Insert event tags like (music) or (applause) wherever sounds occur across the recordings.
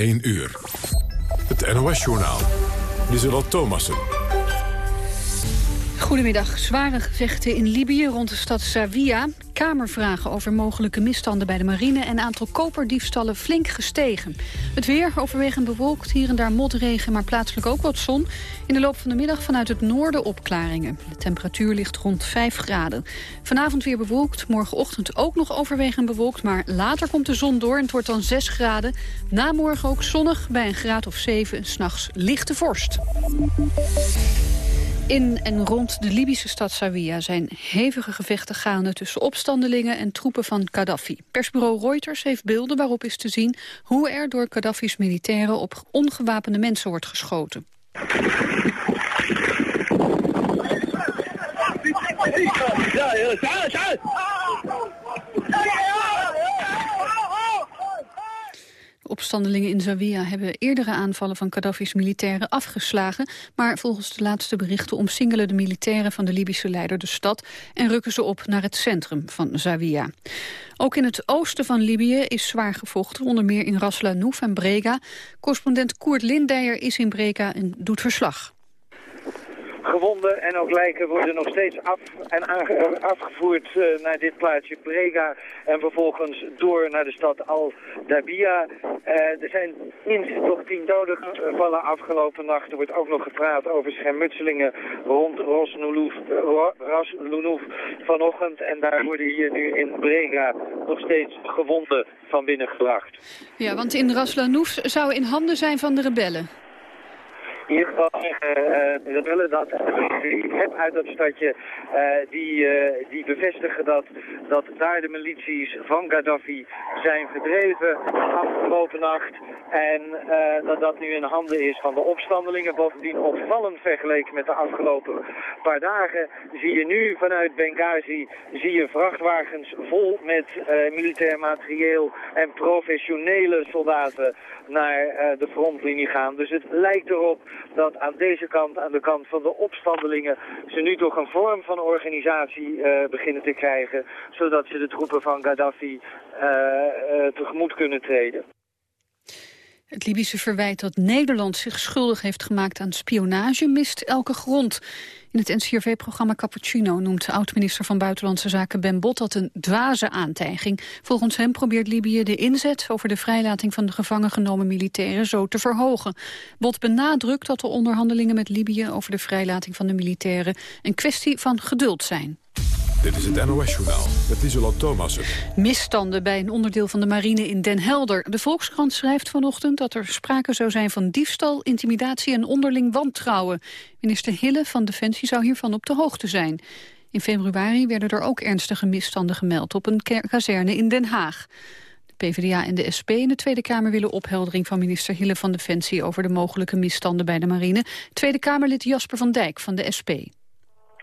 1 uur. Het NOS-journaal. Lieselot Thomassen. Goedemiddag. Zware gevechten in Libië rond de stad Zawiya. Kamervragen over mogelijke misstanden bij de marine... en aantal koperdiefstallen flink gestegen. Het weer overwegend bewolkt, hier en daar motregen... maar plaatselijk ook wat zon. In de loop van de middag vanuit het noorden opklaringen. De temperatuur ligt rond 5 graden. Vanavond weer bewolkt, morgenochtend ook nog overwegend bewolkt... maar later komt de zon door en het wordt dan 6 graden. Na morgen ook zonnig, bij een graad of 7 en s'nachts lichte vorst. In en rond de Libische stad Zawiya zijn hevige gevechten gaande... tussen opstandelingen en troepen van Gaddafi. Persbureau Reuters heeft beelden waarop is te zien... hoe er door Gaddafi's militairen op ongewapende mensen wordt geschoten. Opstandelingen in Zawiya hebben eerdere aanvallen van Gaddafi's militairen afgeslagen. Maar volgens de laatste berichten omsingelen de militairen van de Libische leider de stad en rukken ze op naar het centrum van Zawiya. Ook in het oosten van Libië is zwaar gevochten, onder meer in Ras Lanouf en Brega. Correspondent Koert Lindeyer is in Brega en doet verslag. Gewonden en ook lijken worden nog steeds af en afgevoerd uh, naar dit plaatsje Brega en vervolgens door naar de stad Al-Dabia. Uh, er zijn minstens nog tien doden gevallen afgelopen nacht. Er wordt ook nog gepraat over schermutselingen rond Ras vanochtend. En daar worden hier nu in Brega nog steeds gewonden van binnen gebracht. Ja, want in Ras zou in handen zijn van de rebellen in ieder geval uh, dat willen dat ik heb uit dat stadje uh, die, die bevestigen dat, dat daar de milities van Gaddafi zijn verdreven afgelopen nacht en dat dat nu in handen is van de opstandelingen. Bovendien opvallend vergeleken met de afgelopen paar dagen zie je nu vanuit Benghazi zie je vrachtwagens vol met militair materieel en professionele soldaten naar de frontlinie gaan. Dus het lijkt erop dat aan deze kant, aan de kant van de opstandelingen, ze nu toch een vorm van organisatie uh, beginnen te krijgen, zodat ze de troepen van Gaddafi uh, uh, tegemoet kunnen treden. Het Libische verwijt dat Nederland zich schuldig heeft gemaakt aan spionage mist elke grond. In het NCRV-programma Cappuccino noemt oud-minister van Buitenlandse Zaken Ben Bot dat een dwaze aantijging. Volgens hem probeert Libië de inzet over de vrijlating van de gevangen genomen militairen zo te verhogen. Bot benadrukt dat de onderhandelingen met Libië over de vrijlating van de militairen een kwestie van geduld zijn. Dit is het NOS-journaal met Isola Thomassen. Misstanden bij een onderdeel van de marine in Den Helder. De Volkskrant schrijft vanochtend dat er sprake zou zijn van diefstal, intimidatie en onderling wantrouwen. Minister Hille van Defensie zou hiervan op de hoogte zijn. In februari werden er ook ernstige misstanden gemeld op een kazerne in Den Haag. De PvdA en de SP in de Tweede Kamer willen opheldering van minister Hille van Defensie over de mogelijke misstanden bij de marine. Tweede Kamerlid Jasper van Dijk van de SP.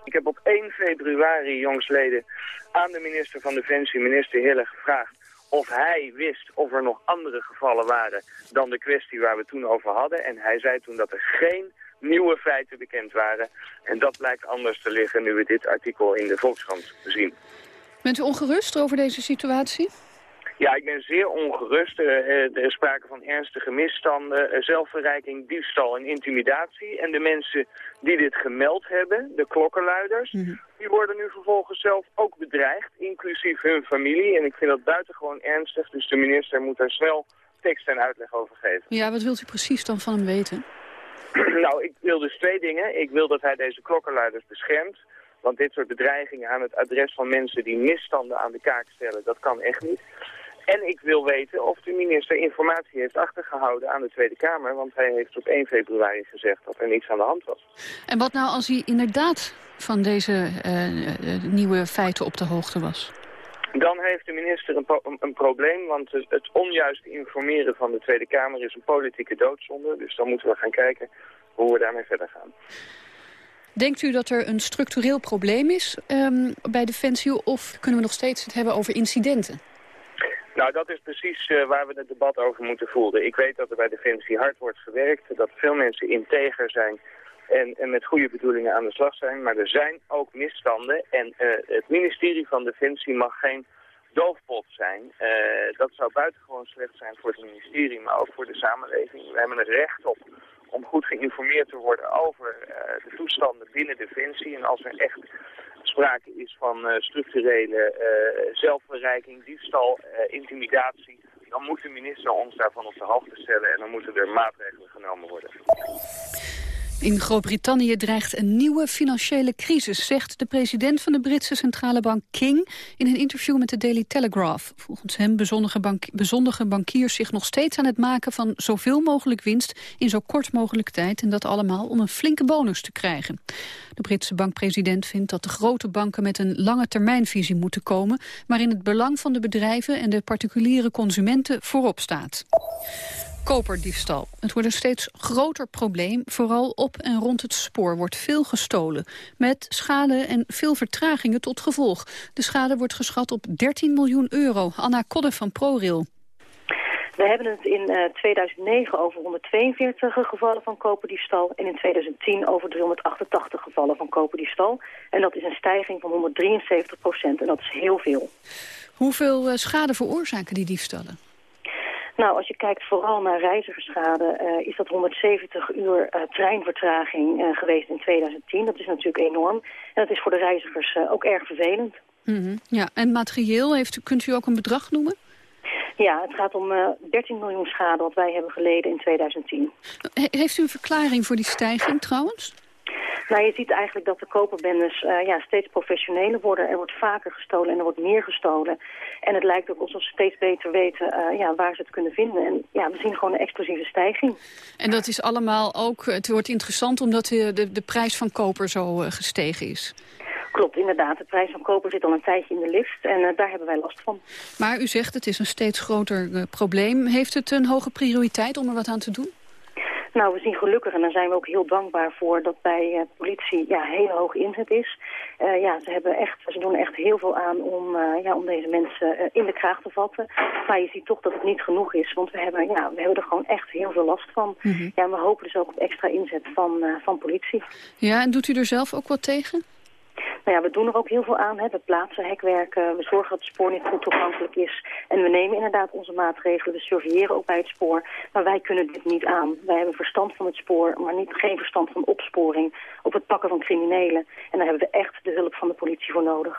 Ik heb op 1 februari jongsleden aan de minister van Defensie, minister Hille, gevraagd of hij wist of er nog andere gevallen waren dan de kwestie waar we toen over hadden. En hij zei toen dat er geen nieuwe feiten bekend waren. En dat blijkt anders te liggen nu we dit artikel in de Volkskrant zien. Bent u ongerust over deze situatie? Ja, ik ben zeer ongerust. Er is sprake van ernstige misstanden, eh, zelfverrijking, diefstal en intimidatie. En de mensen die dit gemeld hebben, de klokkenluiders, mhm. die worden nu vervolgens zelf ook bedreigd, inclusief hun familie. En ik vind dat buitengewoon ernstig, dus de minister moet daar snel tekst en uitleg over geven. Ja, wat wilt u precies dan van hem weten? (clears throat) nou, ik wil dus twee dingen. Ik wil dat hij deze klokkenluiders beschermt. Want dit soort bedreigingen aan het adres van mensen die misstanden aan de kaak stellen, dat kan echt niet. En ik wil weten of de minister informatie heeft achtergehouden aan de Tweede Kamer. Want hij heeft op 1 februari gezegd dat er niets aan de hand was. En wat nou als hij inderdaad van deze uh, nieuwe feiten op de hoogte was? Dan heeft de minister een, een, probleem, want het onjuist informeren van de Tweede Kamer is een politieke doodzonde. Dus dan moeten we gaan kijken hoe we daarmee verder gaan. Denkt u dat er een structureel probleem is um, bij Defensie of kunnen we nog steeds het hebben over incidenten? Nou, dat is precies uh, waar we het debat over moeten voeren. Ik weet dat er bij Defensie hard wordt gewerkt, dat veel mensen integer zijn en, en met goede bedoelingen aan de slag zijn. Maar er zijn ook misstanden en uh, het ministerie van Defensie mag geen doofpot zijn. dat zou buitengewoon slecht zijn voor het ministerie, maar ook voor de samenleving. We hebben het recht op om goed geïnformeerd te worden over de toestanden binnen Defensie. En als er echt sprake is van structurele zelfverrijking, diefstal, intimidatie dan moet de minister ons daarvan op de hoogte stellen en dan moeten er maatregelen genomen worden. In Groot-Brittannië dreigt een nieuwe financiële crisis, zegt de president van de Britse centrale bank King in een interview met de Daily Telegraph. Volgens hem bezondige bankiers zich nog steeds aan het maken van zoveel mogelijk winst in zo kort mogelijk tijd en dat allemaal om een flinke bonus te krijgen. De Britse bankpresident vindt dat de grote banken met een lange termijnvisie moeten komen, waarin het belang van de bedrijven en de particuliere consumenten voorop staat koperdiefstal. Het wordt een steeds groter probleem. Vooral op en rond het spoor wordt veel gestolen. Met schade en veel vertragingen tot gevolg. De schade wordt geschat op 13 miljoen euro. Anna Kodde van ProRail. We hebben het in 2009 eh, over 142 gevallen van koperdiefstal... en in 2010 over 388 gevallen van koperdiefstal. En dat is een stijging van 173 procent. En dat is heel veel. Hoeveel eh, schade veroorzaken die diefstallen? Nou, als je kijkt vooral naar reizigerschade, uh, is dat 170 uur uh, treinvertraging uh, geweest in 2010. Dat is natuurlijk enorm. En dat is voor de reizigers ook erg vervelend. Mm -hmm. Ja, en materieel, heeft, kunt u ook een bedrag noemen? Ja, het gaat om 13 miljoen schade wat wij hebben geleden in 2010. heeft u een verklaring voor die stijging trouwens? Nou, je ziet eigenlijk dat de koperbendes uh, ja, steeds professioneler worden. Er wordt vaker gestolen en er wordt meer gestolen. En het lijkt ook alsof ze steeds beter weten uh, ja, waar ze het kunnen vinden. En ja, we zien gewoon een explosieve stijging. En dat is allemaal ook, het wordt interessant omdat de, de, de prijs van koper zo uh, gestegen is. Klopt, inderdaad. De prijs van koper zit al een tijdje in de lift en daar hebben wij last van. Maar u zegt het is een steeds groter probleem. Heeft het een hoge prioriteit om er wat aan te doen? Nou, we zien gelukkig, en daar zijn we ook heel dankbaar voor, dat bij uh, politie ja, hele hoge inzet is. Uh, ja, ze, hebben echt, ze doen echt heel veel aan om, uh, ja, om deze mensen in de kraag te vatten. Maar je ziet toch dat het niet genoeg is, want we hebben, ja, we hebben er gewoon echt heel veel last van. Mm -hmm. Ja, en we hopen dus ook op extra inzet van, van politie. Ja, en doet u er zelf ook wat tegen? Nou ja, we doen er ook heel veel aan. Hè. We plaatsen hekwerken, we zorgen dat het spoor niet goed toegankelijk is. En we nemen inderdaad onze maatregelen, we surveilleren ook bij het spoor. Maar wij kunnen dit niet aan. Wij hebben verstand van het spoor, maar niet, geen verstand van opsporing... op het pakken van criminelen. En daar hebben we echt de hulp van de politie voor nodig.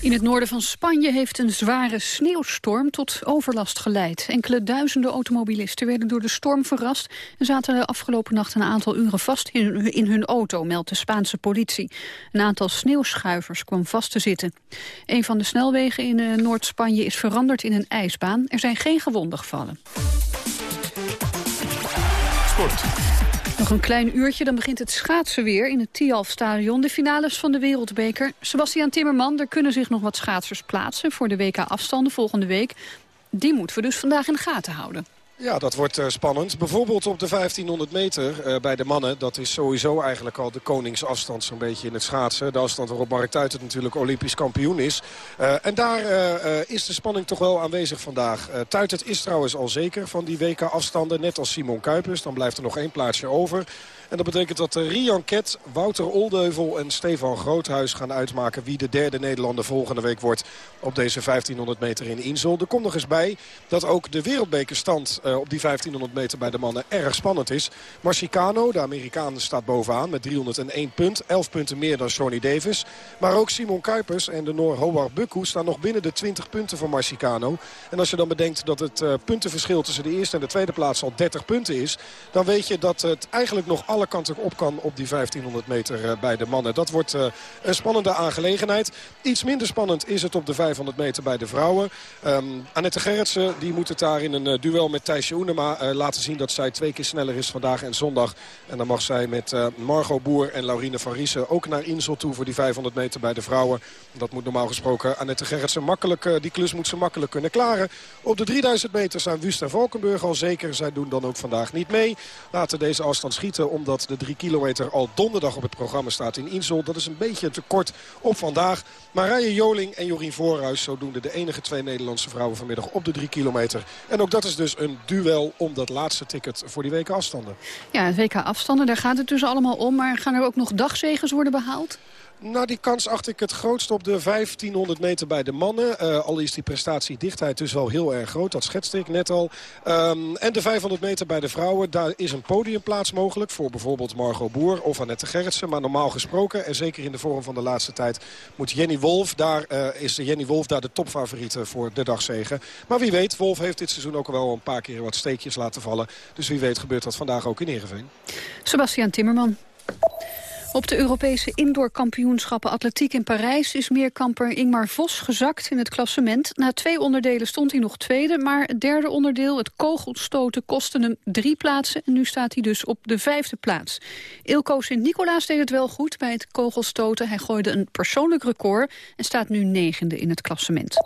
In het noorden van Spanje heeft een zware sneeuwstorm tot overlast geleid. Enkele duizenden automobilisten werden door de storm verrast... en zaten de afgelopen nacht een aantal uren vast in, hun auto, meldt de Spaanse politie. Een aantal sneeuwschuivers kwam vast te zitten. Een van de snelwegen in uh, Noord-Spanje is veranderd in een ijsbaan. Er zijn geen gewonden gevallen. Sport. Nog een klein uurtje, dan begint het schaatsen weer in het Tialf-stadion. De finales van de Wereldbeker. Sebastian Timmerman, er kunnen zich nog wat schaatsers plaatsen... voor de WK-afstanden volgende week. Die moeten we dus vandaag in de gaten houden. Ja, dat wordt uh, spannend. Bijvoorbeeld op de 1500 meter uh, bij de mannen. Dat is sowieso eigenlijk al de koningsafstand zo'n beetje in het schaatsen. De afstand waarop Mark Tuitert natuurlijk olympisch kampioen is. Uh, en daar is de spanning toch wel aanwezig vandaag. Tuitert is trouwens al zeker van die WK-afstanden. Net als Simon Kuipers. Dan blijft er nog één plaatsje over. En dat betekent dat Rian Ket, Wouter Oldeuvel en Stefan Groothuis gaan uitmaken... wie de derde Nederlander volgende week wordt op deze 1500 meter in Insel. Er komt nog eens bij dat ook de wereldbekerstand uh, op die 1500 meter bij de mannen erg spannend is. Marcicano, de Amerikaan, staat bovenaan met 301 punt. 11 punten meer dan Sonny Davis. Maar ook Simon Kuipers en de Noor Howard Bukku staan nog binnen de 20 punten van Marcicano. En als je dan bedenkt dat het uh, puntenverschil tussen de eerste en de tweede plaats al 30 punten is... dan weet je dat het eigenlijk nog alle kanten op kan op die 1500 meter uh, bij de mannen. Dat wordt uh, een spannende aangelegenheid. Iets minder spannend is het op de 500 meter bij de vrouwen. Um, Annette Gerritsen die moet het daar in een uh, duel met Thijsje Oenema laten zien dat zij twee keer sneller is vandaag en zondag. En dan mag zij met Margot Boer en Laurine van Riesen ook naar Insel toe voor die 500 meter bij de vrouwen. Dat moet normaal gesproken Annette Gerritsen makkelijk, die klus moet ze makkelijk kunnen klaren. Op de 3000 meter zijn Wust en Valkenburg al zeker. Zij doen dan ook vandaag niet mee. Laten deze afstand schieten omdat de drie kilometer al donderdag op het programma staat in Insel. Dat is een beetje te kort op vandaag. Marije Joling en Jorien Voorhuis, zodoende de enige twee Nederlandse vrouwen vanmiddag op de drie kilometer. En ook dat is dus een duel om dat laatste ticket voor die WK-afstanden. Ja, WK-afstanden, daar gaat het dus allemaal om. Maar gaan er ook nog dagzegens worden behaald? Nou, die kans acht ik het grootst op de 1500 meter bij de mannen. Uh, al is die prestatiedichtheid dus wel heel erg groot. Dat schetste ik net al. Um, en de 500 meter bij de vrouwen. Daar is een podiumplaats mogelijk voor bijvoorbeeld Margot Boer of Annette Gerritsen. Maar normaal gesproken, en zeker in de vorm van de laatste tijd... moet Jenny Wolf, daar, uh, is Jenny Wolf daar de topfavoriete voor de dagzegen. Maar wie weet, Wolf heeft dit seizoen ook wel een paar keer wat steekjes laten vallen. Dus wie weet gebeurt dat vandaag ook in Ereveen. Sebastian Timmerman. Op de Europese indoorkampioenschappen atletiek in Parijs... is meerkamper Ingmar Vos gezakt in het klassement. Na twee onderdelen stond hij nog tweede... maar het derde onderdeel, het kogelstoten, kostte hem drie plaatsen... en nu staat hij dus op de vijfde plaats. Ilko Sint-Nicolaas deed het wel goed bij het kogelstoten. Hij gooide een persoonlijk record en staat nu negende in het klassement.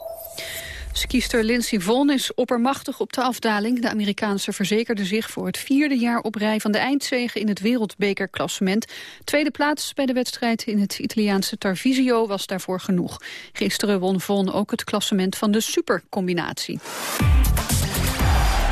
Skiester Lindsey Vonn is oppermachtig op de afdaling. De Amerikaanse verzekerde zich voor het vierde jaar op rij van de eindzege in het wereldbekerklassement. Tweede plaats bij de wedstrijd in het Italiaanse Tarvisio was daarvoor genoeg. Gisteren won Vonn ook het klassement van de supercombinatie.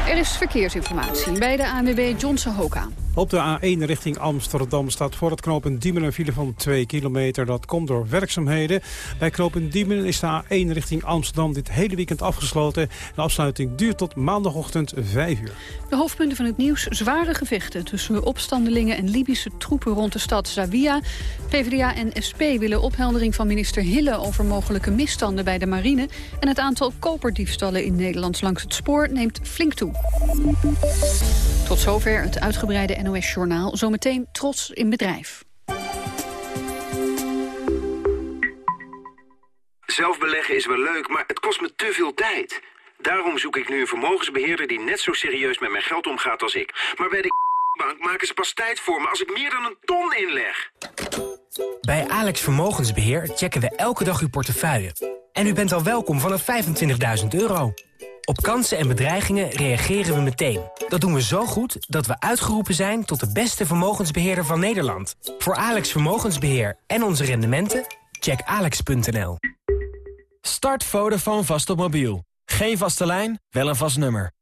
Er is verkeersinformatie bij de ANWB Johnson Hoka. Op de A1 richting Amsterdam staat voor het knooppunt Diemen een file van 2 kilometer. Dat komt door werkzaamheden. Bij knooppunt Diemen is de A1 richting Amsterdam dit hele weekend afgesloten. De afsluiting duurt tot maandagochtend 5 uur. De hoofdpunten van het nieuws. Zware gevechten tussen opstandelingen en Libische troepen rond de stad Zawiya. PvdA en SP willen opheldering van minister Hille over mogelijke misstanden bij de marine. En het aantal koperdiefstallen in Nederland langs het spoor neemt flink toe. Tot zover het uitgebreide NOS-journaal. Zometeen trots in bedrijf. Zelf beleggen is wel leuk, maar het kost me te veel tijd. Daarom zoek ik nu een vermogensbeheerder die net zo serieus met mijn geld omgaat als ik. Maar bij de bank maken ze pas tijd voor me als ik meer dan een ton inleg. Bij Alex Vermogensbeheer checken we elke dag uw portefeuille. En u bent al welkom vanaf 25.000 euro. Op kansen en bedreigingen reageren we meteen. Dat doen we zo goed dat we uitgeroepen zijn tot de beste vermogensbeheerder van Nederland. Voor Alex Vermogensbeheer en onze rendementen, check alex.nl. Start Vodafone vast op mobiel. Geen vaste lijn, wel een vast nummer.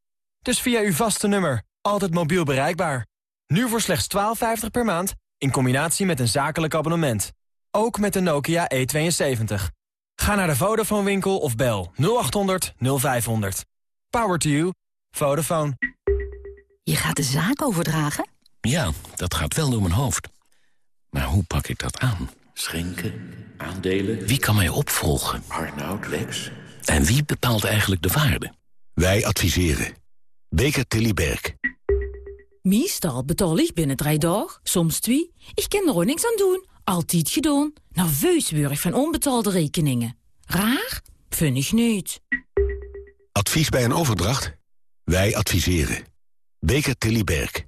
Dus via uw vaste nummer, altijd mobiel bereikbaar. Nu voor slechts 12,50 per maand, in combinatie met een zakelijk abonnement. Ook met de Nokia E72. Ga naar de Vodafone winkel of bel 0800 0500. Power to you. Vodafone. Je gaat de zaak overdragen? Ja, dat gaat wel door mijn hoofd. Maar hoe pak ik dat aan? Schenken? Aandelen? Wie kan mij opvolgen? Arnoud, Lex? En wie bepaalt eigenlijk de waarde? Wij adviseren. Beker Tilly Berg. Meestal betaal ik binnen drie dagen, soms twee. Ik kan er ook niks aan doen. Altijd gedaan. Nerveus word van onbetaalde rekeningen. Raar? Vind ik niet. Advies bij een overdracht? Wij adviseren. Beker Tilly Berg.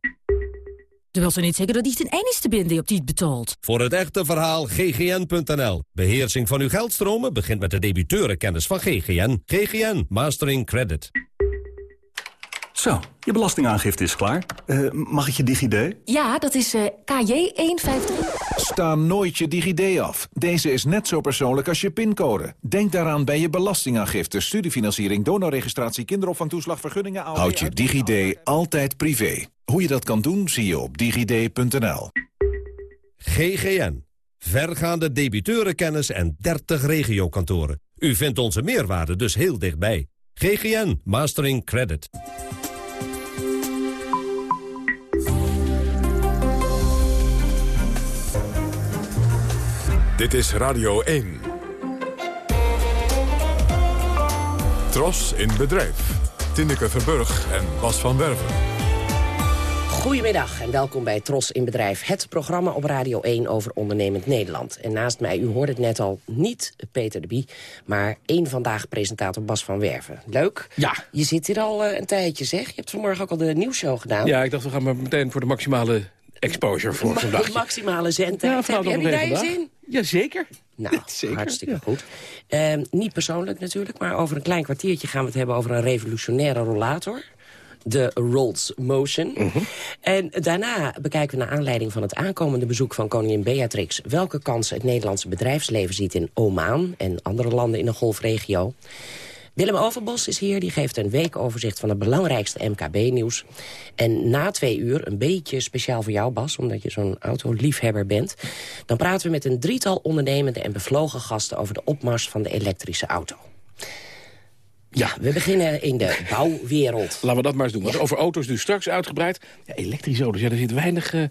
Wil ze niet zeggen dat ik ten enigste ben die op die betaalt. Voor het echte verhaal ggn.nl. Beheersing van uw geldstromen begint met de debiteurenkennis van GGN. GGN Mastering Credit. Zo, je belastingaangifte is klaar. Uh, mag ik je DigiD? Ja, dat is uh, KJ153. Sta nooit je DigiD af. Deze is net zo persoonlijk als je pincode. Denk daaraan bij je belastingaangifte, studiefinanciering, donorregistratie, kinderopvangtoeslag, vergunningen... Houd je DigiD altijd privé. Hoe je dat kan doen, zie je op digid.nl. GGN. Vergaande debiteurenkennis en 30 regiokantoren. U vindt onze meerwaarde dus heel dichtbij. GGN Mastering Credit. Dit is Radio 1. Tros in bedrijf. Tineke Verburg en Bas van Werven. Goedemiddag en welkom bij Tros in Bedrijf. Het programma op Radio 1 over ondernemend Nederland. En naast mij, u hoorde het net al, niet Peter de Bie... maar één vandaag presentator Bas van Werven. Leuk. Ja. Je zit hier al uh, een tijdje, zeg. Je hebt vanmorgen ook al de nieuwsshow gedaan. Ja, ik dacht we gaan maar meteen voor de maximale exposure voor Ma vandaag. De maximale zendtijd. Ja, heb je daar je zin? Jazeker. Nou, (laughs) Zeker, hartstikke ja. goed. Uh, niet persoonlijk natuurlijk, maar over een klein kwartiertje gaan we het hebben over een revolutionaire rollator. De Rolls Motion. Mhm. En daarna bekijken we naar aanleiding van het aankomende bezoek van koningin Beatrix... welke kansen het Nederlandse bedrijfsleven ziet in Oman en andere landen in de golfregio. Willem Overbos is hier, die geeft een weekoverzicht van het belangrijkste MKB-nieuws. En na twee uur, een beetje speciaal voor jou Bas, omdat je zo'n autoliefhebber bent... dan praten we met een drietal ondernemende en bevlogen gasten... over de opmars van de elektrische auto. Ja, we beginnen in de (laughs) bouwwereld. Laten we dat maar eens doen. Want over auto's dus straks uitgebreid. Ja, elektrische auto's, ja, daar zit weinig uh,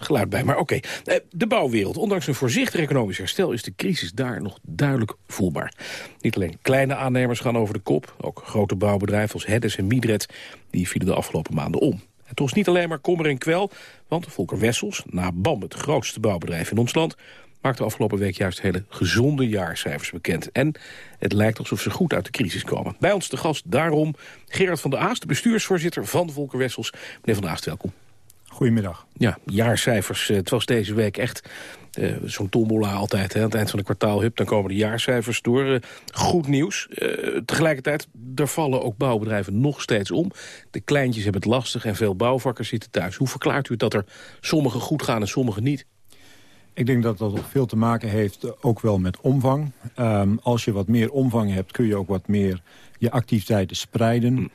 geluid bij. Maar oké. Eh, de bouwwereld. Ondanks een voorzichtig economisch herstel... is de crisis daar nog duidelijk voelbaar. Niet alleen kleine aannemers gaan over de kop. Ook grote bouwbedrijven als Heddes en Midred... die vielen de afgelopen maanden om. Het was niet alleen maar kommer en kwel... want Volker Wessels, na BAM het grootste bouwbedrijf in ons land maakte afgelopen week juist hele gezonde jaarcijfers bekend. En het lijkt alsof ze goed uit de crisis komen. Bij ons de gast daarom Gerard van der Aast, de bestuursvoorzitter van Volker Wessels. Meneer van der Aast, welkom. Goedemiddag. Ja, jaarcijfers. Eh, het was deze week echt uh, zo'n tombola altijd. Hè, aan het eind van de kwartaal, hup, dan komen de jaarcijfers door. Uh, goed nieuws. Uh, tegelijkertijd, er vallen ook bouwbedrijven nog steeds om. De kleintjes hebben het lastig en veel bouwvakkers zitten thuis. Hoe verklaart u het dat er sommige goed gaan en sommige niet? Ik denk dat dat veel te maken heeft ook wel met omvang. Um, als je wat meer omvang hebt, kun je ook wat meer je activiteiten spreiden.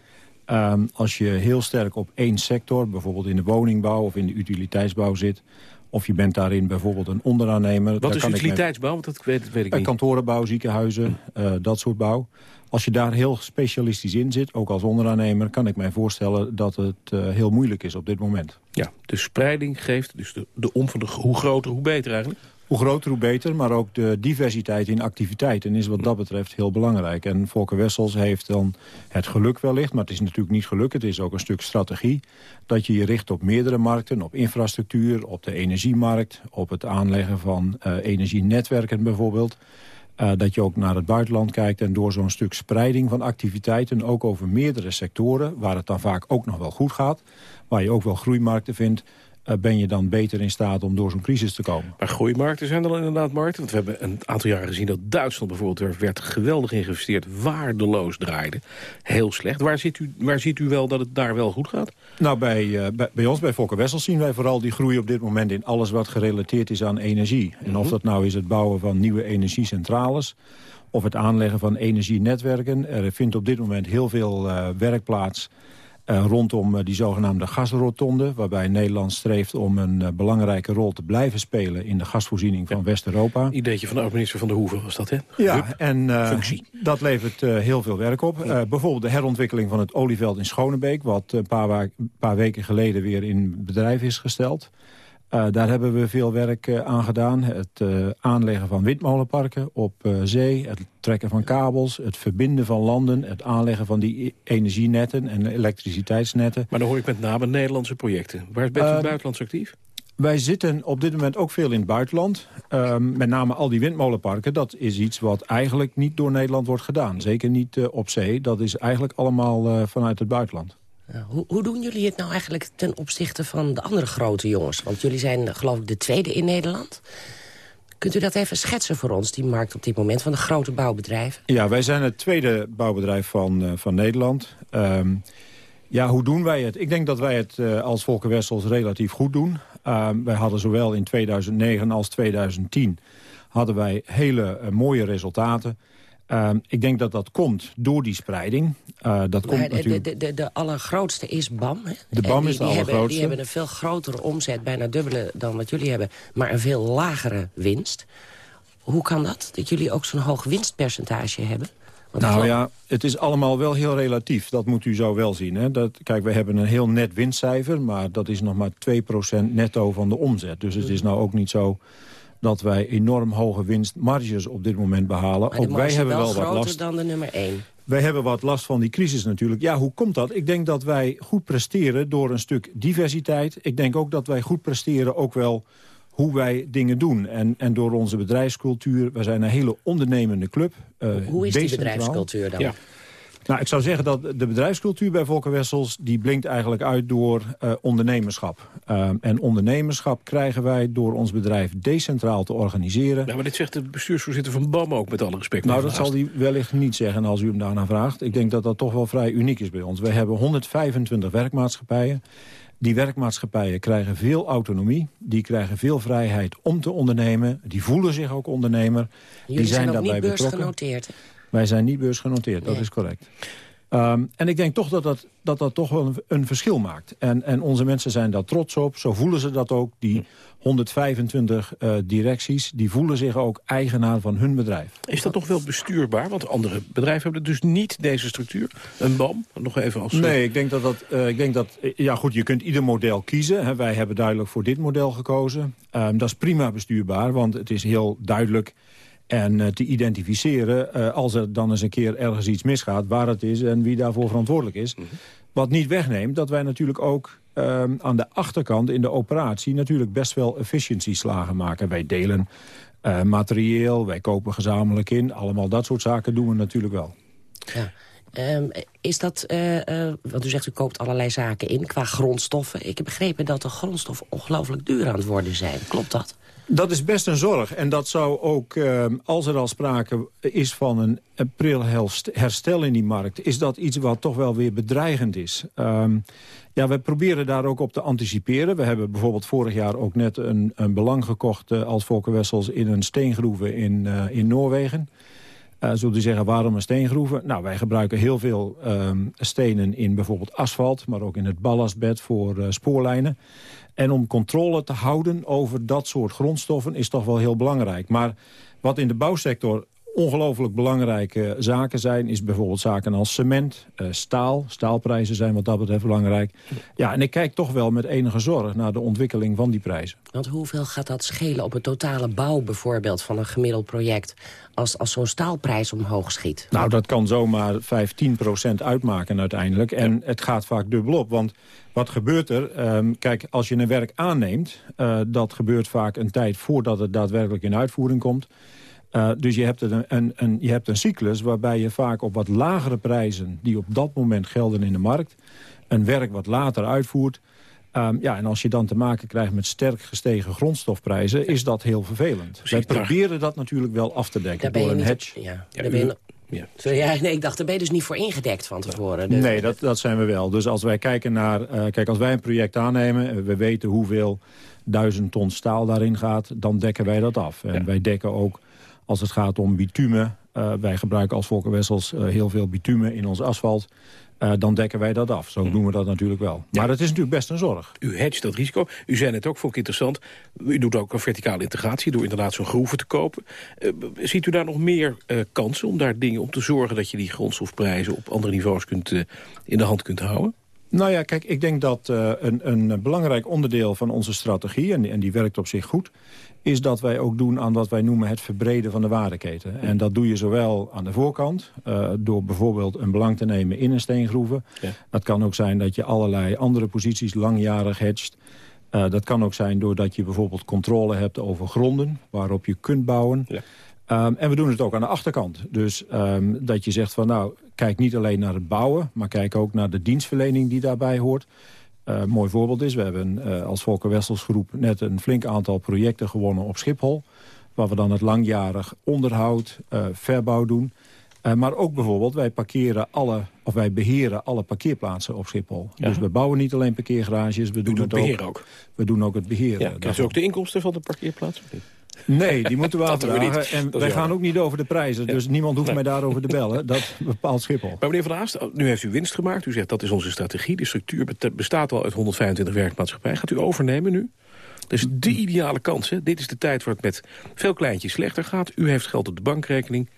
Um, als je heel sterk op één sector, bijvoorbeeld in de woningbouw of in de utiliteitsbouw zit... of je bent daarin bijvoorbeeld een onderaannemer... Wat is utiliteitsbouw? Want dat weet, weet ik niet. Kantorenbouw, ziekenhuizen, uh, dat soort bouw. Als je daar heel specialistisch in zit, ook als onderaannemer... kan ik mij voorstellen dat het uh, heel moeilijk is op dit moment. Ja, de spreiding geeft, dus de, de omvang, hoe groter, hoe beter eigenlijk? Hoe groter, hoe beter, maar ook de diversiteit in activiteiten is wat dat betreft heel belangrijk. En Volker Wessels heeft dan het geluk wellicht, maar het is natuurlijk niet geluk, het is ook een stuk strategie, dat je je richt op meerdere markten, op infrastructuur, op de energiemarkt, op het aanleggen van uh, energienetwerken bijvoorbeeld. Uh, dat je ook naar het buitenland kijkt en door zo'n stuk spreiding van activiteiten... ook over meerdere sectoren, waar het dan vaak ook nog wel goed gaat... waar je ook wel groeimarkten vindt... Uh, ben je dan beter in staat om door zo'n crisis te komen. Maar groeimarkten zijn er inderdaad markten. Want we hebben een aantal jaren gezien dat Duitsland bijvoorbeeld... er werd geweldig in geïnvesteerd, waardeloos draaide. Heel slecht. Waar ziet u, waar ziet u wel dat het daar wel goed gaat? Nou, bij, uh, bij, bij, ons, bij Fokker Wessels, zien wij vooral die groei op dit moment... in alles wat gerelateerd is aan energie. En mm -hmm. of dat nou is het bouwen van nieuwe energiecentrales of het aanleggen van energienetwerken. Er vindt op dit moment heel veel uh, werk plaats uh, rondom uh, die zogenaamde gasrotonde... waarbij Nederland streeft om een uh, belangrijke rol te blijven spelen... in de gasvoorziening van ja. West-Europa. Ideetje van de minister Van der Hoeven was dat, hè? Ja, Hup. en dat levert heel veel werk op. Bijvoorbeeld de herontwikkeling van het olieveld in Schonebeek... wat een paar, paar weken geleden weer in bedrijf is gesteld... Uh, daar hebben we veel werk uh, aan gedaan. Het uh, aanleggen van windmolenparken op zee, het trekken van kabels... het verbinden van landen, het aanleggen van die energienetten en elektriciteitsnetten. Maar dan hoor ik met name Nederlandse projecten. Waar bent u uh, buitenlands actief? Wij zitten op dit moment ook veel in het buitenland. Met name al die windmolenparken, dat is iets wat eigenlijk niet door Nederland wordt gedaan. Zeker niet op zee, dat is eigenlijk allemaal vanuit het buitenland. Hoe, hoe, doen jullie het nou eigenlijk ten opzichte van de andere grote jongens? Want jullie zijn geloof ik de tweede in Nederland. Kunt u dat even schetsen voor ons, die markt op dit moment van de grote bouwbedrijven? Ja, wij zijn het tweede bouwbedrijf van, uh, van Nederland. Um, ja, hoe doen wij het? Ik denk dat wij het uh, als Volker Wessels relatief goed doen. Uh, wij hadden zowel in 2009 als 2010 hadden wij hele uh, mooie resultaten. Uh, ik denk dat dat komt door die spreiding. Uh, dat komt de, natuurlijk... de, de, de allergrootste is BAM. Hè? De BAM die, is de die allergrootste. Hebben, die hebben een veel grotere omzet, bijna dubbele dan wat jullie hebben... maar een veel lagere winst. Hoe kan dat, dat jullie ook zo'n hoog winstpercentage hebben? Want nou ja, het is allemaal wel heel relatief. Dat moet u zo wel zien. Hè? Dat, kijk, we hebben een heel net winstcijfer... maar dat is nog maar 2% netto van de omzet. Dus het is nou ook niet zo dat wij enorm hoge winstmarges op dit moment behalen. Maar ook wij hebben wel, wel wat last. dan de nummer 1. Wij hebben wat last van die crisis natuurlijk. Ja, hoe komt dat? Ik denk dat wij goed presteren door een stuk diversiteit. Ik denk ook dat wij goed presteren ook wel hoe wij dingen doen. En, en door onze bedrijfscultuur, wij zijn een hele ondernemende club. Uh, hoe is die bedrijfscultuur dan? Ja. Nou, ik zou zeggen dat de bedrijfscultuur bij Volker Wessels... die blinkt eigenlijk uit door uh, ondernemerschap. Uh, en ondernemerschap krijgen wij door ons bedrijf decentraal te organiseren. Nou, maar dit zegt de bestuursvoorzitter van BAM ook, met alle respect. Nou, dat zal hij wellicht niet zeggen als u hem daarna vraagt. Ik denk dat dat toch wel vrij uniek is bij ons. Wij hebben 125 werkmaatschappijen. Die werkmaatschappijen krijgen veel autonomie. Die krijgen veel vrijheid om te ondernemen. Die voelen zich ook ondernemer. Jullie die zijn, zijn ook daarbij niet beursgenoteerd, Wij zijn niet beursgenoteerd, dat is correct. Um, en ik denk toch dat dat, dat, dat toch wel een, een, verschil maakt. En, en onze mensen zijn daar trots op. Zo voelen ze dat ook. Die 125 uh, directies, die voelen zich ook eigenaar van hun bedrijf. Is dat toch wel bestuurbaar? Want andere bedrijven hebben dus niet deze structuur. Een BAM, nog even als... Nee, ik denk dat dat... Uh, ik denk dat ja goed, je kunt ieder model kiezen. Hè. Wij hebben duidelijk voor dit model gekozen. Um, dat is prima bestuurbaar, want het is heel duidelijk en uh, te identificeren, uh, als er dan eens een keer ergens iets misgaat... waar het is en wie daarvoor verantwoordelijk is. Mm -hmm. Wat niet wegneemt dat wij natuurlijk ook uh, aan de achterkant in de operatie... natuurlijk best wel efficiëntieslagen maken. Wij delen uh, materieel, wij kopen gezamenlijk in. Allemaal dat soort zaken doen we natuurlijk wel. Ja. Um, is dat, uh, uh, want u zegt u koopt allerlei zaken in qua grondstoffen. Ik heb begrepen dat de grondstoffen ongelooflijk duur aan het worden zijn. Klopt dat? Dat is best een zorg. En dat zou ook, uh, als er al sprake is van een april herstel in die markt... is dat iets wat toch wel weer bedreigend is. Um, ja, we proberen daar ook op te anticiperen. We hebben bijvoorbeeld vorig jaar ook net een, een belang gekocht... Uh, als Volker Wessels in een steengroeven in, uh, in Noorwegen... Uh, zult u zeggen, waarom een steengroeven? Nou, wij gebruiken heel veel um, stenen in bijvoorbeeld asfalt... maar ook in het ballastbed voor uh, spoorlijnen. En om controle te houden over dat soort grondstoffen is toch wel heel belangrijk. Maar wat in de bouwsector ongelooflijk belangrijke zaken zijn... is bijvoorbeeld zaken als cement, uh, staal. Staalprijzen zijn wat dat betreft belangrijk. Ja, en ik kijk toch wel met enige zorg naar de ontwikkeling van die prijzen. Want hoeveel gaat dat schelen op het totale bouw bijvoorbeeld... van een gemiddeld project als, als zo'n staalprijs omhoog schiet? Nou, dat kan zomaar 15% uitmaken uiteindelijk. En het gaat vaak dubbelop, want... Wat gebeurt er? Um, kijk, als je een werk aanneemt... Uh, dat gebeurt vaak een tijd voordat het daadwerkelijk in uitvoering komt... Uh, dus je hebt een, een, een, je hebt een cyclus waarbij je vaak op wat lagere prijzen... die op dat moment gelden in de markt... een werk wat later uitvoert... Um, ja, en als je dan te maken krijgt met sterk gestegen grondstofprijzen... is dat heel vervelend. Wij proberen dat natuurlijk wel af te dekken door een hedge. Ja, ja, ja, ja. Sorry, ja, nee, ik dacht, daar ben je dus niet voor ingedekt van tevoren. Dus, nee, dat, dat zijn we wel. Dus als wij kijken naar... Uh, kijk, als wij een project aannemen... we weten hoeveel duizend ton staal daarin gaat... dan dekken wij dat af. En ja. wij dekken ook als het gaat om bitumen. Uh, wij gebruiken als Volker Wessels uh, heel veel bitumen in ons asfalt. Uh, dan dekken wij dat af. Zo mm. doen we dat natuurlijk wel. Ja. Maar dat is natuurlijk best een zorg. U hedgt dat risico. U zei het ook, vond ik interessant. U doet ook een verticale integratie door inderdaad zo'n groeven te kopen. Ziet u daar nog meer kansen om daar dingen om te zorgen... dat je die grondstofprijzen op andere niveaus kunt, in de hand kunt houden? Nou ja, kijk, ik denk dat een, een belangrijk onderdeel van onze strategie... en, en die werkt op zich goed is dat wij ook doen aan wat wij noemen het verbreden van de waardeketen. En dat doe je zowel aan de voorkant, uh, door bijvoorbeeld een belang te nemen in een steengroeven. Ja. Dat kan ook zijn dat je allerlei andere posities langjarig hedgt. Uh, dat kan ook zijn doordat je bijvoorbeeld controle hebt over gronden... waarop je kunt bouwen. Ja. Um, en we doen het ook aan de achterkant. Dus um, dat je zegt van nou, kijk niet alleen naar het bouwen... maar kijk ook naar de dienstverlening die daarbij hoort. Uh, mooi voorbeeld is, we hebben uh, als Volker Wesselsgroep net een flink aantal projecten gewonnen op Schiphol. Waar we dan het langjarig onderhoud, uh, verbouw doen. maar ook bijvoorbeeld, wij parkeren alle, of wij beheren alle parkeerplaatsen op Schiphol. Ja. Dus we bouwen niet alleen parkeergarages, we doen, het ook, ook, We doen ook het beheren. Ja, krijgen ook de inkomsten van de parkeerplaats? Nee, die moeten we. En wij gaan ook niet over de prijzen. Dus ja. niemand hoeft nee. mij daarover te bellen. Dat bepaalt Schiphol. Maar meneer Van Haast, nu heeft u winst gemaakt. U zegt dat is onze strategie. De structuur bestaat al uit 125 werkmaatschappijen. Gaat u overnemen nu? Dat is de ideale kans. Hè? Dit is de tijd waar het met veel kleintjes slechter gaat. U heeft geld op de bankrekening.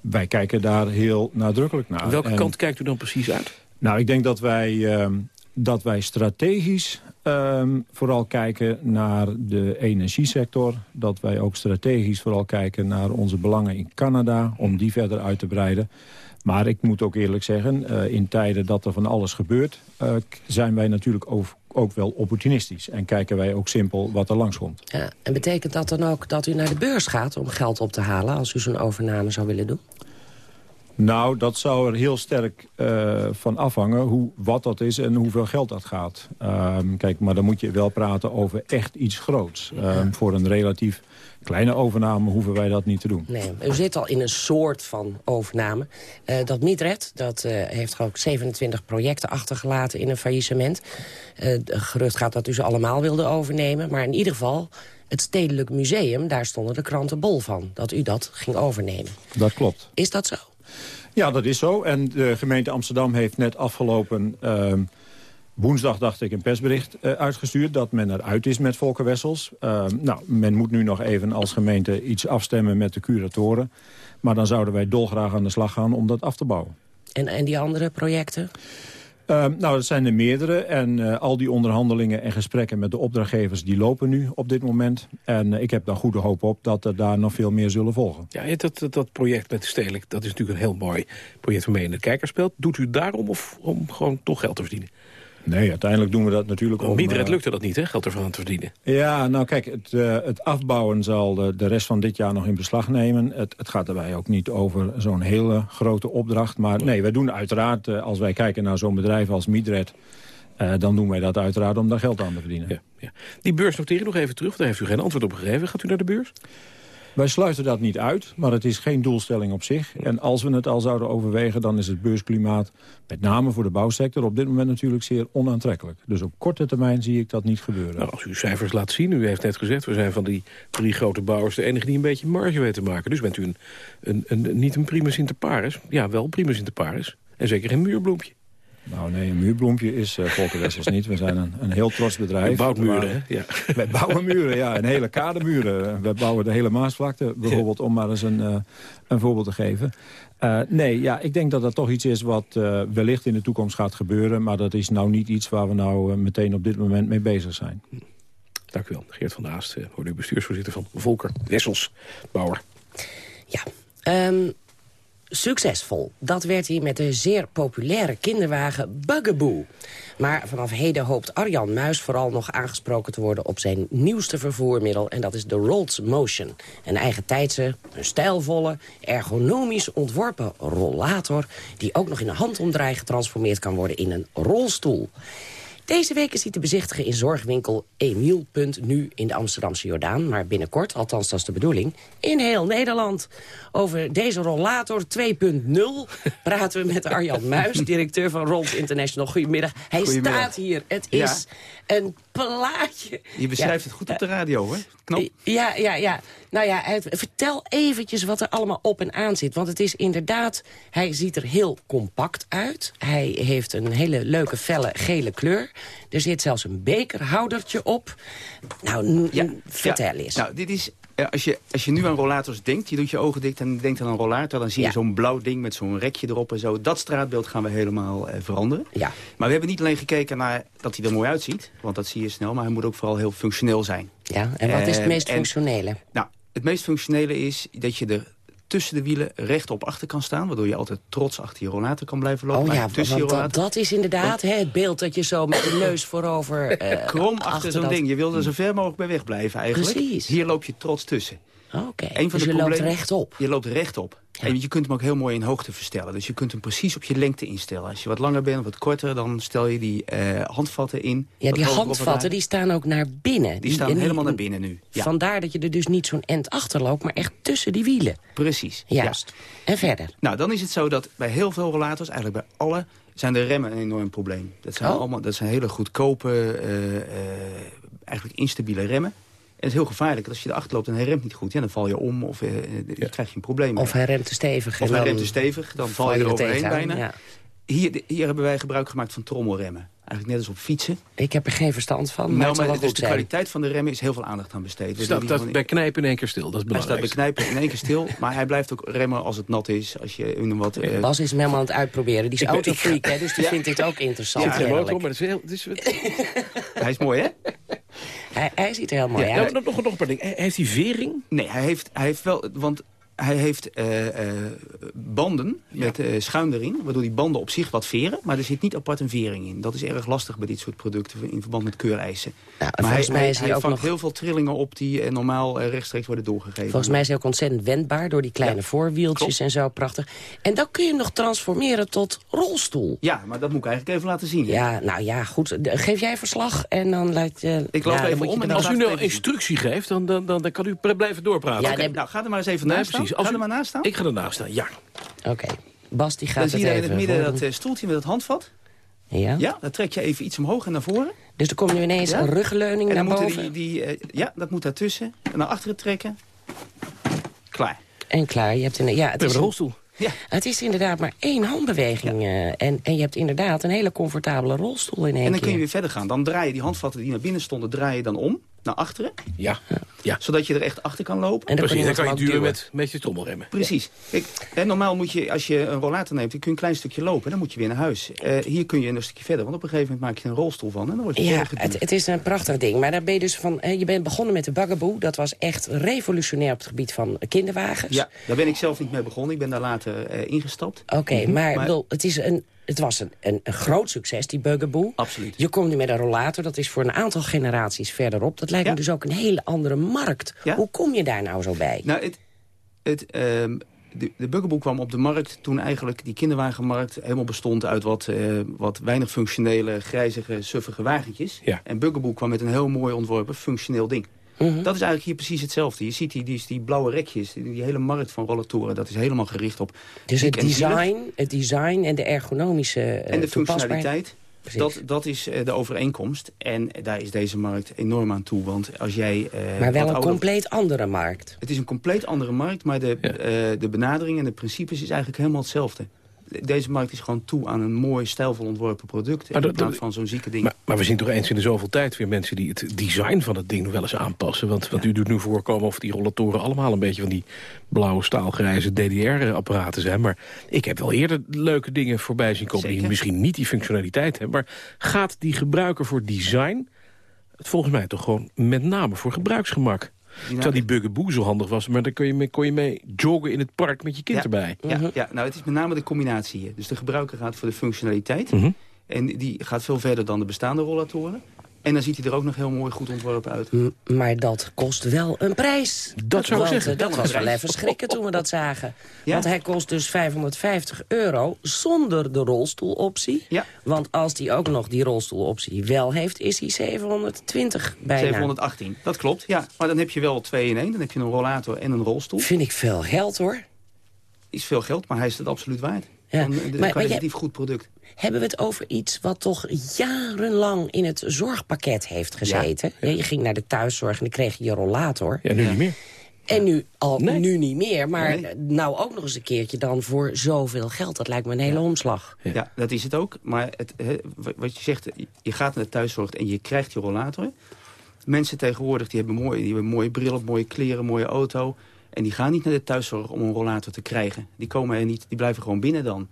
Wij kijken daar heel nadrukkelijk naar. Welke en, kant kijkt u dan precies uit? Nou, ik denk dat wij, uh, dat wij strategisch Um, vooral kijken naar de energiesector. Dat wij ook strategisch vooral kijken naar onze belangen in Canada... om die verder uit te breiden. Maar ik moet ook eerlijk zeggen, uh, in tijden dat er van alles gebeurt... Uh, zijn wij natuurlijk ook, ook, wel opportunistisch. En kijken wij ook simpel wat er langskomt. Ja, en betekent dat dan ook dat u naar de beurs gaat om geld op te halen... als u zo'n overname zou willen doen? Nou, dat zou er heel sterk uh, van afhangen hoe, wat dat is en hoeveel geld dat gaat. Um, kijk, maar dan moet je wel praten over echt iets groots. Um, ja. Voor een relatief kleine overname hoeven wij dat niet te doen. Nee, u zit al in een soort van overname. Uh, dat Midred, dat uh, heeft gewoon 27 projecten achtergelaten in een faillissement. Gerucht gaat dat u ze allemaal wilde overnemen. Maar in ieder geval, het Stedelijk Museum, daar stonden de kranten bol van. Dat u dat ging overnemen. Dat klopt. Is dat zo? Ja, dat is zo. En de gemeente Amsterdam heeft net afgelopen... ehm, woensdag, dacht ik, een persbericht uh, uitgestuurd... dat men eruit is met Volker Wessels. Ehm, nou, men moet nu nog even als gemeente iets afstemmen met de curatoren. Maar dan zouden wij dolgraag aan de slag gaan om dat af te bouwen. En, en die andere projecten? Uh, nou, dat zijn er meerdere. En uh, al die onderhandelingen en gesprekken met de opdrachtgevers... die lopen nu op dit moment. En uh, ik heb daar goede hoop op dat er daar nog veel meer zullen volgen. Ja, dat, dat, dat project met de Stedelijk, dat is natuurlijk een heel mooi project... waarmee je in de kijker speelt. Doet u daarom of om gewoon toch geld te verdienen? Nee, uiteindelijk doen we dat natuurlijk om... Minder het lukte dat niet, hè, geld ervan te verdienen. Ja, nou kijk, het, uh, het afbouwen zal de, de, rest van dit jaar nog in beslag nemen. Het, het gaat daarbij ook niet over zo'n hele grote opdracht. Maar nee, wij doen uiteraard, uh, als wij kijken naar zo'n bedrijf als Midred... Uh, dan doen wij dat uiteraard om daar geld aan te verdienen. Ja, ja. Die beursnotering nog even terug, daar heeft u geen antwoord op gegeven. Gaat u naar de beurs? Wij sluiten dat niet uit, maar het is geen doelstelling op zich. En als we het al zouden overwegen, dan is het beursklimaat... met name voor de bouwsector op dit moment natuurlijk zeer onaantrekkelijk. Dus op korte termijn zie ik dat niet gebeuren. Nou, als u cijfers laat zien, u heeft net gezegd... we zijn van die drie grote bouwers de enige die een beetje marge weten te maken. Dus bent u een, een, een, niet een primus inter pares, ja, wel primus inter pares. En zeker geen muurbloempje. Nou nee, een muurbloempje is uh, Volker Wessels niet. We zijn een, een heel trots bedrijf. Je bouwt muren, hè? Ja. (laughs) Wij bouwen muren, ja. Een hele kadermuren. We bouwen de hele Maasvlakte, bijvoorbeeld, om maar eens een, uh, een voorbeeld te geven. Uh, nee, ja, ik denk dat dat toch iets is wat uh, wellicht in de toekomst gaat gebeuren. Maar dat is nou niet iets waar we nou uh, meteen op dit moment mee bezig zijn. Dank u wel. Geert van der Haast, uh, bestuursvoorzitter van Volker Wessels, bouwer. Ja, um, succesvol. Dat werd hij met de zeer populaire kinderwagen Bugaboo. Maar vanaf heden hoopt Arjan Muis vooral nog aangesproken te worden... op zijn nieuwste vervoermiddel, en dat is de Rolls Motion. Een eigen tijdse, een stijlvolle, ergonomisch ontworpen rollator... die ook nog in een handomdraai getransformeerd kan worden in een rolstoel. Deze week is hij te bezichtigen in zorgwinkel Emiel.nu in de Amsterdamse Jordaan. Maar binnenkort, althans dat is de bedoeling, in heel Nederland. Over deze rollator 2.0 (laughs) praten we met Arjan Muis, directeur van Rolls International. Goedemiddag. Hij Goedemiddag. staat hier. Het is ja. een plaatje. Je beschrijft ja. het goed op de radio, hè? Knap. Ja, ja, ja. Nou ja, het, vertel eventjes wat er allemaal op en aan zit. Want het is inderdaad, hij ziet er heel compact uit. Hij heeft een hele leuke felle gele kleur. Er zit zelfs een bekerhoudertje op. Nou, ja, vertel eens. Nou, dit is als je, als je nu aan rollators denkt, je doet je ogen dicht en denkt aan een rollator... dan zie je ja. zo'n blauw ding met zo'n rekje erop en zo. Dat straatbeeld gaan we helemaal eh, veranderen. Ja. Maar we hebben niet alleen gekeken naar dat hij er mooi uitziet... want dat zie je snel, maar hij moet ook vooral heel functioneel zijn. Ja, en wat is het meest uh, functionele? En, nou, het meest functionele is dat je er tussen de wielen rechtop achter kan staan... waardoor je altijd trots achter je rollator kan blijven lopen. Oh ja, want dat, dat, is inderdaad hè, het beeld dat je zo met de neus voorover... Uh, (laughs) Krom achter, achter zo'n ding. Je wil er zo ver mogelijk bij weg blijven eigenlijk. Precies. Hier loop je trots tussen. Oké, okay. Dus je problemen, loopt rechtop. Je loopt rechtop. Ja. En je kunt hem ook heel mooi in hoogte verstellen. Dus je kunt hem precies op je lengte instellen. Als je wat langer bent, wat korter, dan stel je die uh, handvatten in. Ja, die handvatten die staan ook naar binnen. Die, die staan die, helemaal naar binnen nu. Ja. Vandaar dat je er dus niet zo'n end achter loopt, maar echt tussen die wielen. Precies. Juist. Ja. En verder? Nou, dan is het zo dat bij heel veel rollators, eigenlijk bij alle zijn de remmen een enorm probleem. Dat zijn, oh. allemaal, dat zijn hele goedkope, uh, uh, eigenlijk instabiele remmen. En het is heel gevaarlijk. Als je erachter loopt en hij remt niet goed, ja, dan val je om of uh, ja. krijg je een probleem. Of hij remt te stevig. Of hij remt te stevig, dan val je er overheen bijna. Ja. Hier, hier hebben wij gebruik gemaakt van trommelremmen. Eigenlijk net als op fietsen. Ik heb er geen verstand van, maar, nou, maar het dus de zijn. kwaliteit van de remmen is heel veel aandacht aan besteed. Staat dat bij knijpen in één keer stil, dat is Hij belangrijk. staat bij knijpen in één keer stil, (laughs) maar hij blijft ook remmen als het nat is. Als je wat... Uh... Bas is hem helemaal aan het uitproberen. Die is autofreak, (laughs) hè, dus die ja. vindt dit ook (laughs) interessant. Ja, maar het is heel... Het is... hij is mooi, hè? Hij, hij ziet er heel mooi ja, uit. Nou, nog, nog een paar dingen. Heeft hij vering? Nee, hij heeft, hij heeft wel... Want hij heeft uh, uh, banden met ja. uh, schuim erin, waardoor die banden op zich wat veren. Maar er zit niet apart een vering in. Dat is erg lastig bij dit soort producten in verband met keureisen. Ja, maar hij, mij is hij, hij ook vangt nog... heel veel trillingen op die normaal rechtstreeks worden doorgegeven. Volgens mij is hij ook ontzettend wendbaar door die kleine ja. voorwieltjes Klopt. en zo. Prachtig. En dan kun je hem nog transformeren tot rolstoel. Ja, maar dat moet ik eigenlijk even laten zien. Ja, nou ja, goed. Geef jij verslag en dan laat je... Ik loop ja, even om. En als u nou instructie geeft, dan, dan, dan, dan kan u blijven doorpraten. Ja, okay. nee, nou, ga er maar eens even nee, naast precies. staan. Ga u... er maar naast staan. Ik ga ernaast staan, ja. Oké. Okay. Bas, die gaat dan het zie je in het midden dat uh, stoeltje met het handvat. Ja. Ja, dan trek je even iets omhoog en naar voren. Dus er komt nu ineens ja. een ruggenleuning en dan naar boven? Die, die, uh, ja, dat moet daartussen. En naar achteren trekken. Klaar. En klaar. Je hebt een, ja, het We is een rolstoel. Het is inderdaad maar één handbeweging. eh, en, en je hebt inderdaad een hele comfortabele rolstoel in één En dan kun je weer verder gaan. Dan draai je die handvatten die naar binnen stonden, draai je dan om, naar achteren. Ja. ja. Zodat je er echt achter kan lopen. En dan Precies, dan kan je duwen met, met je trommelremmen. Precies. Kijk, hè, normaal moet je, als je een rollator neemt, dan kun je een klein stukje lopen. Dan moet je weer naar huis. Eh, hier kun je een stukje verder, want op een gegeven moment maak je er een rolstoel van. En dan word je Ja, het, het is een prachtig ding. Maar daar ben je dus van. Je bent begonnen met de Bugaboo. Dat was echt revolutionair op het gebied van kinderwagens. Ja, daar ben ik zelf niet mee begonnen. Ik ben daar later eh, ingestapt. Oké, Mhm. maar, ik bedoel, het, is een, het was een, een, een groot succes, die Bugaboo. Absoluut. Je komt nu met een rollator, dat is voor een aantal generaties verderop. Dat lijkt me dus ook een hele andere markt. Hoe kom je daar nou zo bij? Nou, het, het, ehm, de, de Bugaboo kwam op de markt toen eigenlijk die kinderwagenmarkt helemaal bestond uit wat, eh, wat weinig functionele, grijzige, suffige wagentjes. Ja. En Bugaboo kwam met een heel mooi ontworpen, functioneel ding. Mhm. Dat is eigenlijk hier precies hetzelfde. Je ziet die, die, die blauwe rekjes, die, die hele markt van rollatoren, dat is helemaal gericht op... Dus het design, het design en de ergonomische eh, En de functionaliteit, dat, dat is eh, de overeenkomst. En daar is deze markt enorm aan toe. Want als jij... eh, Maar wel een ouder- compleet andere markt. Het is een compleet andere markt, maar de, de benadering en de principes is eigenlijk helemaal hetzelfde. Deze markt is gewoon toe aan een mooi, stijlvol ontworpen product. Maar in dat- plaats van zo'n zieke ding. Maar, maar we zien toch eens in de zoveel tijd weer mensen die het design van het ding nog wel eens aanpassen. Want, want u doet nu voorkomen of die rollatoren allemaal een beetje van die blauwe staalgrijze DDR-apparaten zijn. Maar ik heb wel eerder leuke dingen voorbij zien komen die misschien niet die functionaliteit hebben. Maar gaat die gebruiker voor design het volgens mij toch gewoon met name voor gebruiksgemak? Terwijl die Bugaboo zo handig was, maar dan kon je, mee, kon je mee joggen in het park met je kind ja, erbij. Ja, ja, nou het is met name de combinatie hier. Dus de gebruiker gaat voor de functionaliteit. Mhm. En die gaat veel verder dan de bestaande rollatoren. En dan ziet hij er ook nog heel mooi goed ontworpen uit. M- Maar dat kost wel een prijs. Dat zou ik zeggen. eh, Dat was wel even schrikken toen we dat zagen. Ja. Want hij kost dus 550 euro zonder de rolstoeloptie. Ja. Want als hij ook nog die rolstoeloptie wel heeft, is hij 720 bijna. 718, dat klopt. Ja, maar dan heb je wel twee in één. Dan heb je een rollator en een rolstoel. Vind ik veel geld hoor. Is veel geld, maar hij is het absoluut waard. Ja, Een, een maar- maar kwalitatief jij- goed product. Hebben we het over iets wat toch jarenlang in het zorgpakket heeft gezeten? Ja, Je ging naar de thuiszorg en dan kreeg je je rollator. Ja, nu niet meer. En nu, al, nu niet meer, maar nou ook nog eens een keertje dan voor zoveel geld. Dat lijkt me een hele omslag. Ja. dat is het ook. Maar het, wat je zegt, je gaat naar de thuiszorg en je krijgt je rollator. Mensen tegenwoordig die hebben, mooie, die hebben mooie bril op, mooie kleren, mooie auto. En die gaan niet naar de thuiszorg om een rollator te krijgen. Die komen er niet, die blijven gewoon binnen dan.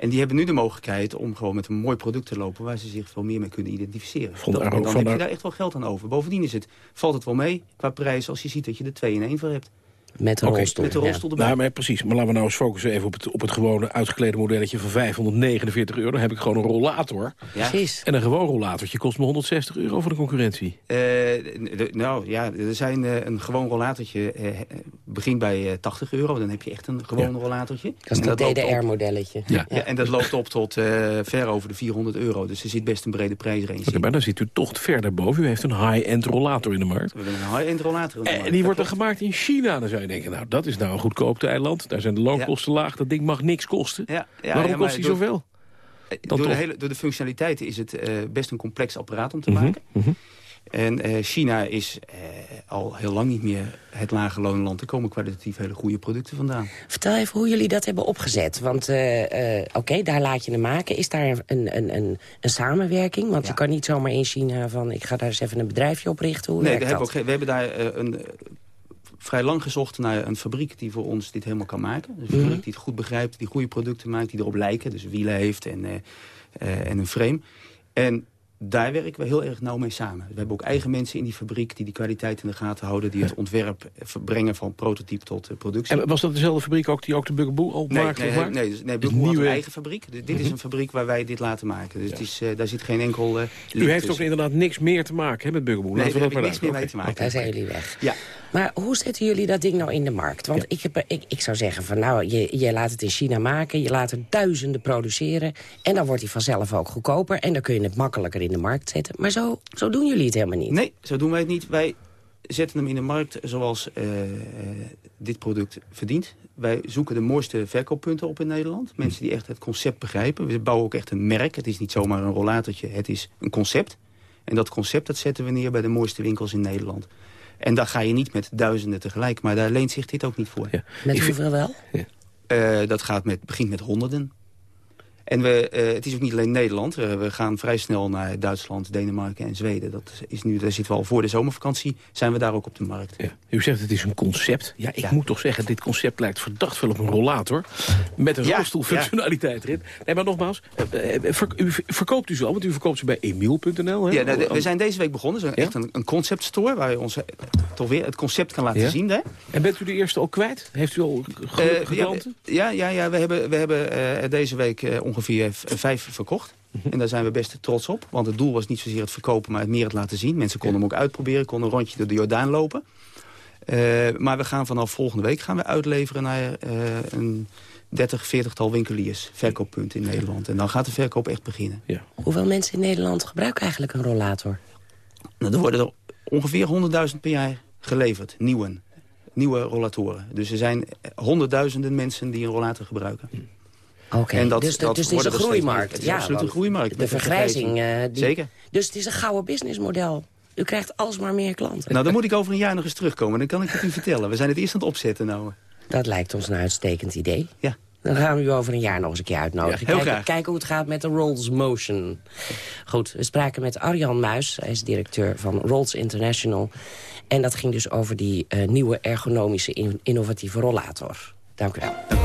En die hebben nu de mogelijkheid om gewoon met een mooi product te lopen... waar ze zich veel meer mee kunnen identificeren. Vond dan van heb je daar- daar echt wel geld aan over. Bovendien is het, valt het wel mee qua prijs als je ziet dat je er twee in één voor hebt. Met de Oké. rolstoel. Met de rolstoel erbij. Nou, maar precies. Maar laten we nou eens focussen even op het, op het gewone uitgeklede modelletje van 549 euro. Dan heb ik gewoon een rollator. Ja. Precies. En een gewoon rollatortje kost me 160 euro voor de concurrentie. Eh, de- nou ja, er zijn eh, een gewoon rollatortje eh, begint bij eh, 80 euro. Dan heb je echt een gewoon rollatortje. Dat is En dat op- DDR-modelletje. Ja. en dat loopt op tot eh, ver over de 400 euro. Dus er zit best een brede prijsrange in. maar dan zit u toch verder boven. U heeft een high-end rollator in de markt. We hebben een high-end rollator. in de En markt. die wordt dan gemaakt in China. Dan zou je denken, nou, dat is nou een goedkoop eiland. Daar zijn de loonkosten laag. Dat ding mag niks kosten. Ja, ja, Waarom kost die door- zoveel? Eh, door, de hele, door de functionaliteiten is het eh, best een complex apparaat om te Mhm, maken. mhm. En eh, China is eh, al heel lang niet meer het lage loonland. Er komen kwalitatief hele goede producten vandaan. Vertel even hoe jullie dat hebben opgezet. Want eh, eh, oké, daar laat je hem maken. Is daar een, een, een, een samenwerking? Want je kan niet zomaar in China van... ik ga daar eens even een bedrijfje oprichten. Hoe nee, werkt daar hebben dat? we, ook, geen- we hebben daar een, vrij lang gezocht naar een fabriek die voor ons dit helemaal kan maken. Dus een Mhm. fabriek die het goed begrijpt, die goede producten maakt, die erop lijken. Dus wielen heeft en, eh, eh, en een frame. En daar werken we heel erg nauw mee samen. We hebben ook eigen mensen in die fabriek die die kwaliteit in de gaten houden. Die het ontwerp eh, brengen van prototype tot eh, productie. En was dat dezelfde fabriek ook die ook de Bugaboo al Nee, maakt? nee, nee, nee, dus, nee Bugaboo had nieuwe- een eigen fabriek. Dus dit is Mhm. een fabriek waar wij dit laten maken. Dus het is, eh, daar zit geen enkel eh U heeft ook tussen. inderdaad niks meer te maken hè, met Bugaboo. Nee, Laten we daar heb ik niks meer mee te maken. Daar zijn jullie weg. Ja. Maar hoe zetten jullie dat ding nou in de markt? Want ik, heb, ik, ik zou zeggen van nou, je, je laat het in China maken. Je laat er duizenden produceren. En dan wordt hij vanzelf ook goedkoper. En dan kun je het makkelijker in de markt zetten. Maar zo, zo doen jullie het helemaal niet. Nee, zo doen wij het niet. Wij zetten hem in de markt zoals eh, eh, dit product verdient. Wij zoeken de mooiste verkooppunten op in Nederland. Mensen die echt het concept begrijpen. We bouwen ook echt een merk. Het is niet zomaar een rollatortje, het is een concept. En dat concept dat zetten we neer bij de mooiste winkels in Nederland. En daar ga je niet met duizenden tegelijk. Maar daar leent zich dit ook niet voor. Met hoeveel wel? dat gaat met, begint met honderden. En we, uh, het is ook niet alleen Nederland. Uh, we gaan vrij snel naar Duitsland, Denemarken en Zweden. Dat is nu, daar zitten we al voor de zomervakantie. Zijn we daar ook op de markt. Ja. U zegt het is een concept. Ja, ik moet toch zeggen, dit concept lijkt verdacht veel op een rollator. Met een ja, rolstoelfunctionaliteit erin. Nee, maar nogmaals, uh, ver, u verkoopt u zo, want u verkoopt ze bij emiel.nl. Ja, nou, we zijn deze week begonnen. Het is echt een, een concept store waar je ons toch weer het concept kan laten zien. Hè? En bent u de eerste al kwijt? Heeft u al klanten? ja, ja, ja, we hebben, we hebben deze week ongeveer ongeveer vijf verkocht. En daar zijn we best trots op. Want het doel was niet zozeer het verkopen, maar het meer het laten zien. Mensen konden hem ook uitproberen, konden een rondje door de Jordaan lopen. Uh, maar we gaan vanaf volgende week gaan we uitleveren naar uh, een 30, 40-tal winkeliers. Verkooppunten in Nederland. En dan gaat de verkoop echt beginnen. Ja. Hoeveel mensen in Nederland gebruiken eigenlijk een rollator? Nou, er worden er ongeveer 100.000 per jaar geleverd. Nieuwe, nieuwe rollatoren. Dus er zijn honderdduizenden mensen die een rollator gebruiken. Hm. Oké, dus, dat dus het is een groeimarkt. Het is ja, absoluut een groeimarkt. De vergrijzing. Uh, die, Zeker. Dus het is een gouden businessmodel. U krijgt alsmaar meer klanten. Nou, dan moet ik over een jaar nog eens terugkomen. Dan kan ik het u vertellen. We zijn het eerst aan het opzetten nou. Dat lijkt ons een uitstekend idee. Ja. Dan gaan we u over een jaar nog eens een keer uitnodigen. Ja, kijken, kijken hoe het gaat met de Rolls Motion. Goed, we spraken met Arjan Muis. Hij is directeur van Rolls International. En dat ging dus over die uh, nieuwe ergonomische innovatieve rollator. Dank u wel.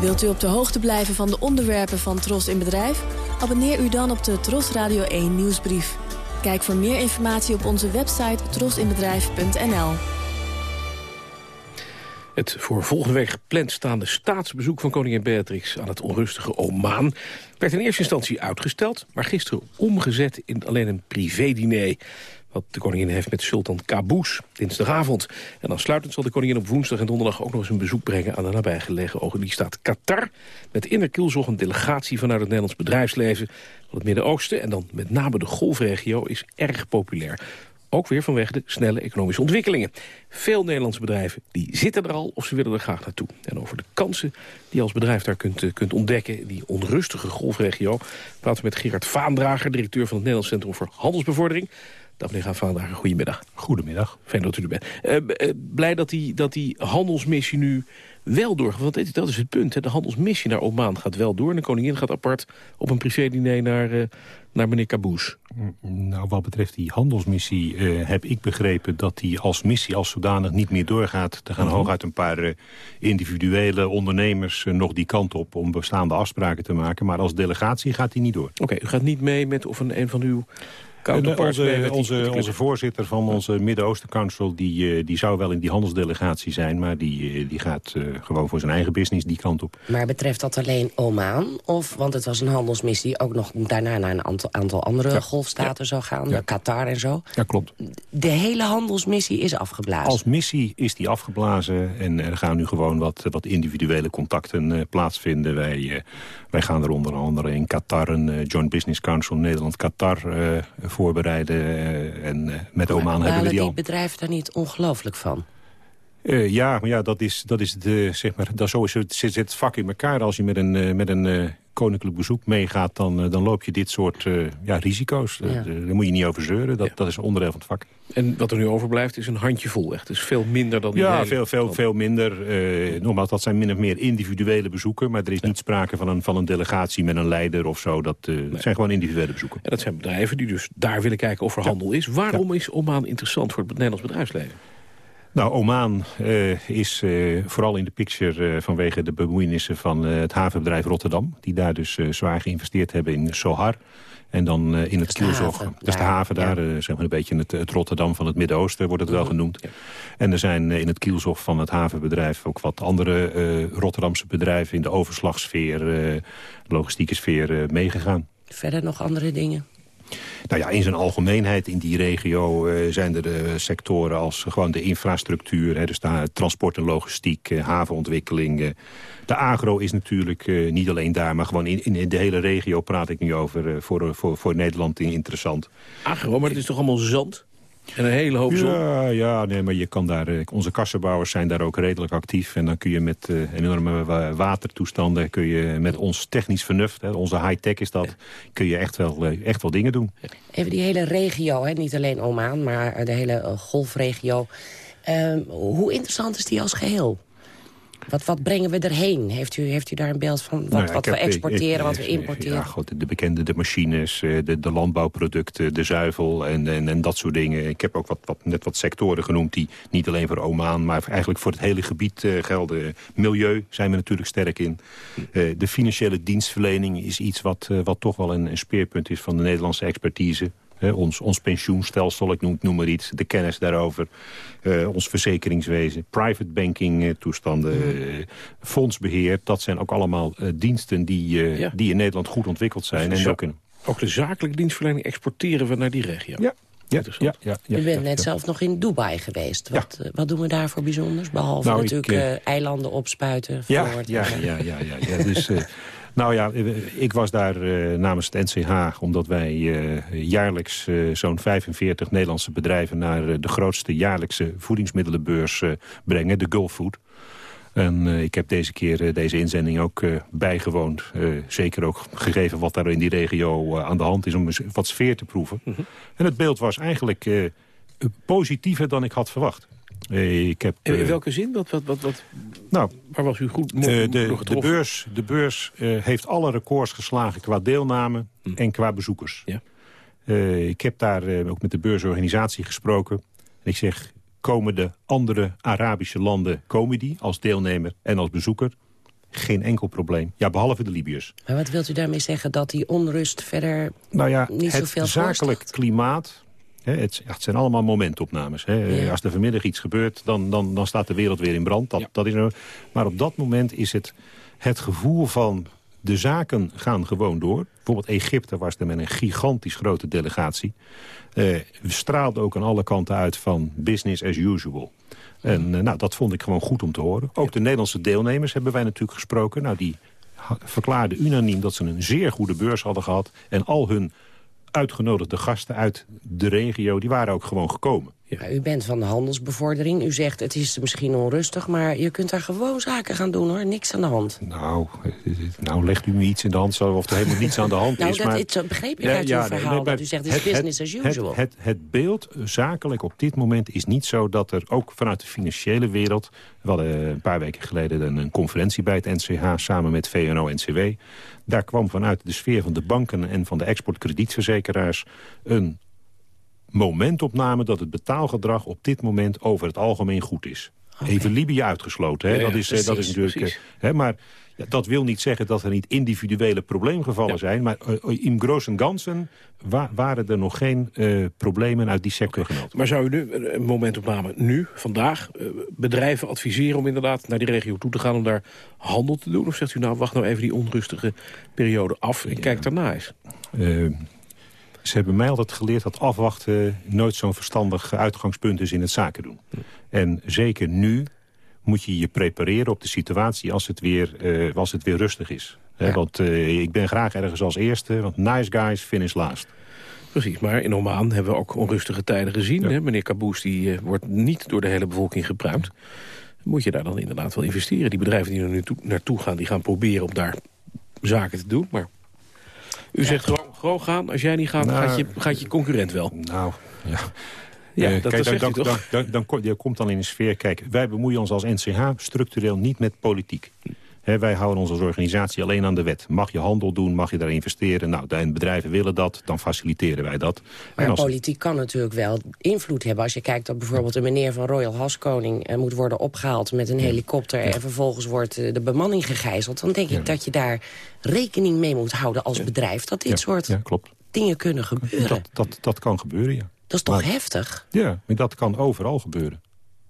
Wilt u op de hoogte blijven van de onderwerpen van Tros in Bedrijf? Abonneer u dan op de Tros Radio 1 nieuwsbrief. Kijk voor meer informatie op onze website trosinbedrijf.nl. Het voor volgende week gepland staande staatsbezoek van koningin Beatrix aan het onrustige Oman werd in eerste instantie uitgesteld, maar gisteren omgezet in alleen een privédiner wat de koningin heeft met Sultan Qaboos dinsdagavond. En dan sluitend zal de koningin op woensdag en donderdag ook nog eens een bezoek brengen aan de nabijgelegen staat Qatar. Met in de een delegatie vanuit het Nederlands bedrijfsleven van het Midden-Oosten. En dan met name de golfregio is erg populair. Ook weer vanwege de snelle economische ontwikkelingen. Veel Nederlandse bedrijven die zitten er al of ze willen er graag naartoe. En over de kansen die je als bedrijf daar kunt, eh, kunt ontdekken... die onrustige golfregio... praten we met Gerard Vaandrager, directeur van het Nederlands Centrum voor Handelsbevordering. Dag meneer Gaan goedemiddag. Goedemiddag. Fijn dat u er bent. Uh, blij dat die, dat die handelsmissie nu wel doorgaat. Want dat is het punt. Hè. De handelsmissie naar Oman gaat wel door. En de koningin gaat apart op een privé-diner naar, uh, naar meneer Kaboes. Mm, nou, wat betreft die handelsmissie heb ik begrepen... dat die als missie als zodanig niet meer doorgaat. Er gaan uh hooguit een paar individuele ondernemers nog die kant op... om bestaande afspraken te maken. Maar als delegatie gaat die niet door. Oké, u gaat niet mee met of een, een van uw onze, onze, onze voorzitter van onze Midden-Oosten Council... Die, eh, die zou wel in die handelsdelegatie zijn... maar die, eh, die gaat uh, gewoon voor zijn eigen business die kant op. Maar betreft dat alleen Oman? Of, want het was een handelsmissie... ook nog daarna naar een aantal, aantal andere golfstaten zou gaan? Qatar en zo? Ja, klopt. De hele handelsmissie is afgeblazen? Als missie is die afgeblazen. En er gaan nu gewoon wat, wat individuele contacten plaatsvinden. Wij, wij gaan er onder andere in Qatar... een Joint Business Council Nederland-Qatar voorbereiden. Eh, en eh, met Oman hebben we die al. die bedrijven daar niet ongelooflijk van? Uh, ja, maar ja, dat is, dat is de, zeg maar, dat zo is het, zit het vak in elkaar. Als je met een, met een koninklijk bezoek meegaat, dan, eh, dan loop je dit soort uh, ja, risico's. Ja. Daar moet je niet over zeuren, dat, dat is onderdeel van het vak. En wat er nu overblijft is een handjevol echt. Dus veel minder dan... Ja, veel, veel, veel minder. Uh, nogmaals, dat zijn min of meer individuele bezoeken. Maar er is niet sprake van een, van een delegatie met een leider of zo. Dat, uh, zijn gewoon individuele bezoeken. En dat zijn bedrijven die dus daar willen kijken of er handel is. Waarom is Oman interessant voor het Nederlands bedrijfsleven? Nou, Oman uh, is uh, vooral in de picture uh, vanwege de bemoeienissen van het havenbedrijf Rotterdam. Die daar dus zwaar geïnvesteerd hebben in Sohar. En dan in het kielzog, dat is de haven daar, ja. zeg maar een beetje het, het, Rotterdam van het Midden-Oosten wordt het wel genoemd. Ja. En er zijn in het kielzog van het havenbedrijf ook wat andere Rotterdamse bedrijven in de overslagsfeer, logistieke sfeer meegegaan. Verder nog andere dingen? Nou ja, in zijn algemeenheid in die regio uh, zijn er uh, sectoren als gewoon de infrastructuur. Hè, dus de transport en logistiek, uh, havenontwikkeling. de agro is natuurlijk niet alleen daar, maar gewoon in, in, de hele regio praat ik nu over. voor, voor, voor Nederland interessant. Agro, maar het is toch allemaal zand? En een hele hoop zon. Ja, ja nee, maar je kan daar, eh, onze kassenbouwers zijn daar ook redelijk actief. En dan kun je met uh, enorme watertoestanden, kun je met ons technisch vernuft, hè, onze high-tech is dat, kun je echt wel, eh, echt wel dingen doen. Even die hele regio, hè, niet alleen Oman, maar de hele golfregio. Uh, hoe interessant is die als geheel? Wat, wat brengen we erheen? Heeft u, heeft u daar een beeld van wat, Nou ja, wat ik we heb, eh, exporteren, ik- wat we importeren? Ja, goed, de bekende de machines, eh, de, de landbouwproducten, de zuivel en, en, en dat soort dingen. Ik heb ook wat, wat, net wat sectoren genoemd die niet alleen voor Oman... maar eigenlijk voor het hele gebied eh, gelden. Milieu zijn we natuurlijk sterk in. Eh, de financiële dienstverlening is iets wat, eh, wat toch wel een, een speerpunt is van de Nederlandse expertise. Ons, ons pensioenstelsel, ik noem, noem maar iets, de kennis daarover. eh, ons verzekeringswezen, private banking eh, toestanden, eh, fondsbeheer. Dat zijn ook allemaal eh, diensten die, eh, die in Nederland goed ontwikkeld zijn. En Zo- ook in, Ook de zakelijke dienstverlening exporteren we naar die regio. Ja, ja, ja, ja, ja, u bent ja, net ja. zelf nog in Dubai geweest. Wat, wat doen we daar voor bijzonders? Behalve Nou, natuurlijk eilanden opspuiten. Ja, ja, ja, ja, ja, ja. Dus, eh, (laughs) nou ja, eh, ik was daar eh, namens het NCH... omdat wij eh, jaarlijks zo'n 45 Nederlandse bedrijven... naar de grootste jaarlijkse voedingsmiddelenbeurs brengen, de Gulfood. En ik heb deze keer deze inzending ook bijgewoond. Zeker ook gegeven wat daar in die regio aan de hand is... om eens wat sfeer te proeven. En het beeld was eigenlijk positiever dan ik had verwacht. Eh, ik heb, In eh, welke zin? Wat, wat, wat, wat, nou, waar was u goed mo- eh, de, de getroffen? beurs, de beurs eh, heeft alle records geslagen qua deelname en qua bezoekers. Ja. Eh, ik heb daar eh, ook met de beursorganisatie gesproken. En ik zeg, komen de andere Arabische landen komen die als deelnemer en als bezoeker? Geen enkel probleem. Ja, behalve de Libiërs. Maar wat wilt u daarmee zeggen? Dat die onrust verder Nou ja, niet het zoveel zakelijk klimaat... Het, het zijn allemaal momentopnames. Hè. Ja. Als er vanmiddag iets gebeurt, dan, dan, dan staat de wereld weer in brand. Dat, dat is er, maar op dat moment is het het gevoel van... de zaken gaan gewoon door. Bijvoorbeeld Egypte was er met een gigantisch grote delegatie. Eh straalde ook aan alle kanten uit van business as usual. En eh, nou, dat vond ik gewoon goed om te horen. Ook de Nederlandse deelnemers hebben wij natuurlijk gesproken. Nou, die verklaarden unaniem dat ze een zeer goede beurs hadden gehad. En al hun uitgenodigde gasten uit de regio, die waren ook gewoon gekomen. Maar u bent van de handelsbevordering. U zegt het is misschien onrustig, maar je kunt daar gewoon zaken gaan doen hoor. Niks aan de hand. Nou, eh, nou legt u me iets in de hand zo of er helemaal niets aan de hand (laughs) Nou, is. dat maar... is- zo begreep ik uit uw verhaal, dat u zegt, het is business as usual. Het, het, het beeld zakelijk op dit moment is niet zo dat er ook vanuit de financiële wereld... we hadden een paar weken geleden een, een conferentie bij het NCH samen met VNO-NCW. Daar kwam vanuit de sfeer van de banken en van de exportkredietverzekeraars... een momentopname dat het betaalgedrag op dit moment over het algemeen goed is. Even Libië uitgesloten. Hè? Ja, ja, dat, is, eh, dat is natuurlijk. eh, Hè, maar ja, dat wil niet zeggen dat er niet individuele probleemgevallen zijn. Maar uh, in groot en ganzen wa waren er nog geen eh, problemen uit die sector gemeld. Maar zou u nu, eh, een momentopname nu, vandaag, eh, bedrijven adviseren om inderdaad naar die regio toe te gaan om daar handel te doen? Of zegt u nou, wacht nou even die onrustige periode af en kijk daarna eens? Ze hebben mij altijd geleerd dat afwachten nooit zo'n verstandig uitgangspunt is in het zaken doen. En zeker nu moet je je prepareren op de situatie als het weer, eh, als het weer rustig is. Want eh, ik ben graag ergens als eerste, want nice guys finish last. Precies, maar in Oman hebben we ook onrustige tijden gezien. Hè? Meneer Kaboes die, eh, wordt niet door de hele bevolking gepruimd. Moet je daar dan inderdaad wel investeren? Die bedrijven die er nu toe- naartoe gaan, die gaan proberen om daar zaken te doen. Maar u zegt gewoon, gaan. Als jij niet gaat, Nou, gaat, je, gaat je concurrent wel. Nou, ja. Ja, Eh, dat, kijk, dan, dan, toch? dan, dan, je komt dan in een sfeer... Kijk, wij bemoeien ons als NCH structureel niet met politiek. Wij houden ons als organisatie alleen aan de wet. Mag je handel doen, mag je daar investeren? Nou, de bedrijven willen dat, dan faciliteren wij dat. Maar En als- politiek kan natuurlijk wel invloed hebben. Als je kijkt dat bijvoorbeeld een meneer van Royal Haskoning... eh, moet worden opgehaald met een helikopter... en vervolgens wordt eh, de bemanning gegijzeld... dan denk ik dat je daar rekening mee moet houden als bedrijf... dat dit soort klopt. dingen kunnen gebeuren. Dat, dat, dat kan gebeuren, ja. Dat is toch Maar- heftig? Ja, maar dat kan overal gebeuren.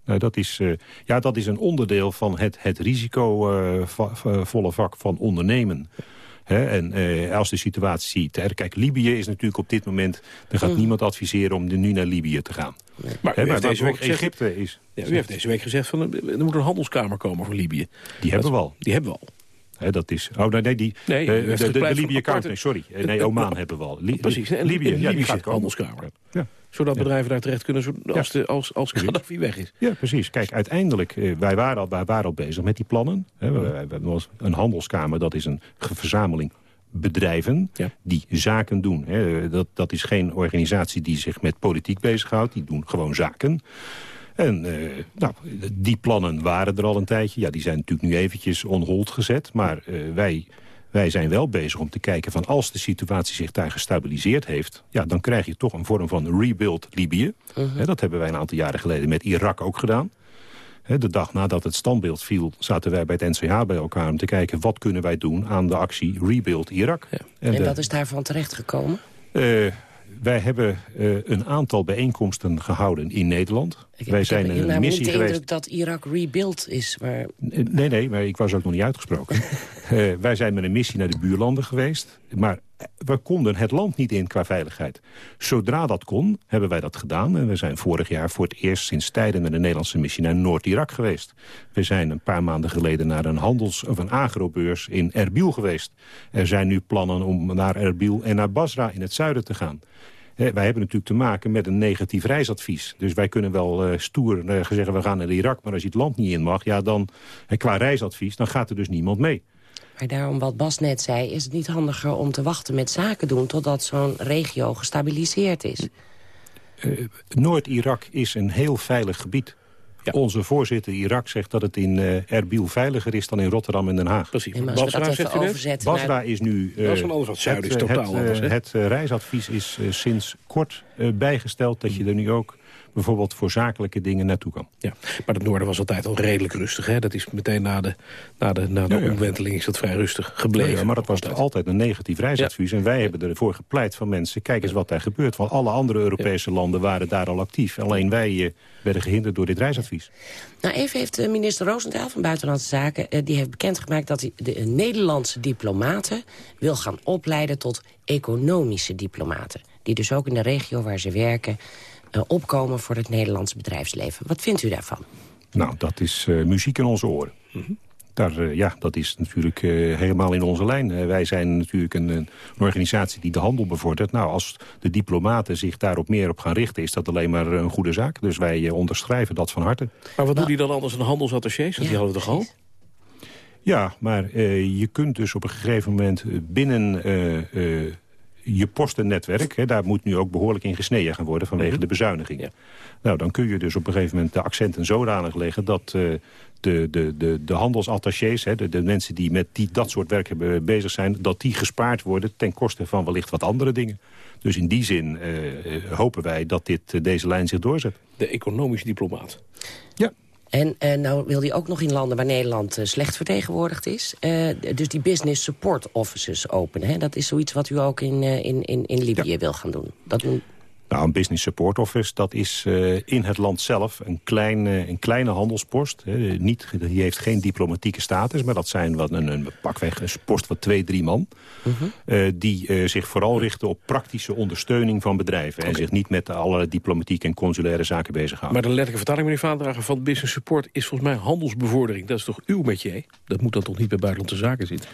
Nou, dat, is, eh, ja, dat is een onderdeel van het, het risicovolle vak van ondernemen. En eh, als de situatie ziet... Hè, kijk, Libië is natuurlijk op dit moment... er gaat Mm. niemand adviseren om nu naar Libië te gaan. Maar deze week Egypte is... Ja, u heeft deze week gezegd, van, er moet een handelskamer komen voor Libië. Die hebben we al. Die hebben we al. Dat is, oh, nee, nee, die, Nee, de, de, de gepleit voor Libië een aparte- Counter, sorry. Nee, Oman hebben we al. Li- Precies, Libië, ja, die gaat handelskamer. Ja. Zodat bedrijven daar terecht kunnen als, de, als, als Gaddafi weg is. Ja, precies. Kijk, uiteindelijk, eh, wij, waren al, wij waren al bezig met die plannen. We, we hebben wel een handelskamer, dat is een verzameling bedrijven die zaken doen. Dat, dat is geen organisatie die zich met politiek bezighoudt. Die doen gewoon zaken. En uh, nou, die plannen waren er al een tijdje. Ja, die zijn natuurlijk nu eventjes on hold gezet. Maar uh, wij, wij zijn wel bezig om te kijken van als de situatie zich daar gestabiliseerd heeft... Ja, dan krijg je toch een vorm van rebuild Libië. Uh dat hebben wij een aantal jaren geleden met Irak ook gedaan. De dag nadat het standbeeld viel, zaten wij bij het NCH bij elkaar... om te kijken wat kunnen wij doen aan de actie Rebuild Irak. Ja. En, en wat is daarvan terechtgekomen? Uh, wij hebben uh, een aantal bijeenkomsten gehouden in Nederland. Ik, wij ik zijn heb, een missie niet de geweest. indruk dat Irak rebuild is. Maar... Nee, nee, maar ik was ook nog niet uitgesproken. uh, (laughs) wij zijn met een missie naar de buurlanden geweest. Maar we konden het land niet in qua veiligheid. Zodra dat kon, hebben wij dat gedaan. En we zijn vorig jaar voor het eerst sinds tijden met een Nederlandse missie naar Noord-Irak geweest. We zijn een paar maanden geleden naar een handels- of een agrobeurs in Erbil geweest. Er zijn nu plannen om naar Erbil en naar Basra in het zuiden te gaan. Wij hebben natuurlijk te maken met een negatief reisadvies. Dus wij kunnen wel uh, stoer uh, zeggen we gaan naar Irak... maar als je het land niet in mag, ja, dan, qua reisadvies... dan gaat er dus niemand mee. Maar daarom wat Bas net zei, is het niet handiger om te wachten met zaken doen... totdat zo'n regio gestabiliseerd is? Uh, Noord-Irak is een heel veilig gebied. Ja. Onze voorzitter Irak zegt dat het in uh, Erbil veiliger is dan in Rotterdam en Den Haag. Precies. Nee, Basra, zegt u Basra naar... is nu... Uh, dat is van alles wat zuid is het, totaal het, anders. Het reisadvies is sinds kort bijgesteld dat je er nu ook bijvoorbeeld voor zakelijke dingen naartoe kan. Ja, maar het noorden was altijd al redelijk rustig. Hè? Dat is meteen na de, na de, na de ja, ja. omwenteling is dat vrij rustig gebleven. Ja, maar dat was altijd, altijd een negatief reisadvies. En wij hebben ervoor gepleit van mensen, kijk eens wat daar gebeurt. Want alle andere Europese landen waren daar al actief. Alleen wij uh, werden gehinderd door dit reisadvies. Nou, even heeft minister Roosentaal van Buitenlandse Zaken... Uh, die heeft bekendgemaakt dat hij de uh, Nederlandse diplomaten... wil gaan opleiden tot economische diplomaten. Die dus ook in de regio waar ze werken opkomen voor het Nederlands bedrijfsleven. Wat vindt u daarvan? Nou, dat is uh, muziek in onze oren. Mm -hmm. Daar, uh, ja, dat is natuurlijk helemaal in onze lijn. wij zijn natuurlijk een, een, organisatie die de handel bevordert. Nou, als de diplomaten zich daarop meer op gaan richten... is dat alleen maar een goede zaak. Dus wij onderschrijven dat van harte. Maar wat doet hij dan anders dan handelsattachés? Want ja, die hadden we toch al? Ja, maar je kunt dus op een gegeven moment binnen je postennetwerk, hè, daar moet nu ook behoorlijk in gesneden gaan worden vanwege mm -hmm. de bezuinigingen. Ja. Nou, dan kun je dus op een gegeven moment de accenten zodanig leggen dat uh, de, de, de, de handelsattachés, hè, de, de mensen die met die, dat soort werk hebben bezig zijn, dat die gespaard worden ten koste van wellicht wat andere dingen. Dus in die zin uh, hopen wij dat dit, uh, deze lijn zich doorzet. De economische diplomaat. Ja. En uh, nou wil hij ook nog in landen waar Nederland uh, slecht vertegenwoordigd is. Uh, dus die business support offices openen. Hè? Dat is zoiets wat u ook in, in, in, in Libië ja. wil gaan doen. Dat doen... Nou, een business support office, dat is uh, in het land zelf een, klein, uh, een kleine handelspost. Hè. Niet, die heeft geen diplomatieke status, maar dat zijn wat een, een pakweg een post van twee, drie man. Uh -huh. uh, die zich vooral richten op praktische ondersteuning van bedrijven. Okay. En zich niet met alle diplomatieke en consulaire zaken bezighouden. Maar de letterlijke vertaling, meneer Vaandrager, van business support is volgens mij handelsbevordering. Dat is toch uw métier? Dat moet dan toch niet bij buitenlandse zaken zitten?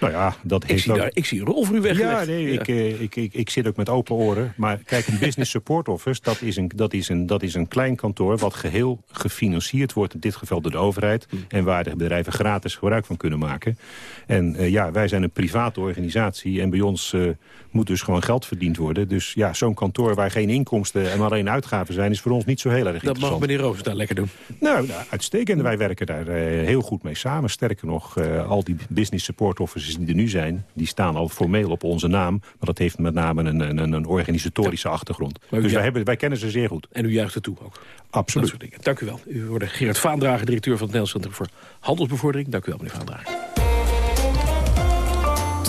Nou ja, dat ik zie, ook... daar, ik zie een rol voor u weggelegd. Ja, nee, ja. Ik, uh, ik, ik, ik zit ook met open oren. Maar kijk, een business support office, dat is, een, dat, is een, dat is een klein kantoor... wat geheel gefinancierd wordt, in dit geval door de overheid... Hmm. en waar de bedrijven gratis gebruik van kunnen maken. En uh, ja, wij zijn een private organisatie... en bij ons uh, moet dus gewoon geld verdiend worden. Dus ja, zo'n kantoor waar geen inkomsten en alleen uitgaven zijn... is voor ons niet zo heel erg dat interessant. Dat mag meneer Roos daar lekker doen. Nou, nou uitstekend. Wij werken daar heel goed mee samen. Sterker nog, al die business support offices die er nu zijn die staan al formeel op onze naam. Maar dat heeft met name een, een, een organisatorische ja. achtergrond. Dus wij, hebben, wij kennen ze zeer goed. En u juicht er toe ook? Absoluut. Dank u wel. U wordt Gerard Vaandrager, directeur van het Nederlands Centrum voor Handelsbevordering. Dank u wel, meneer Vaandrager.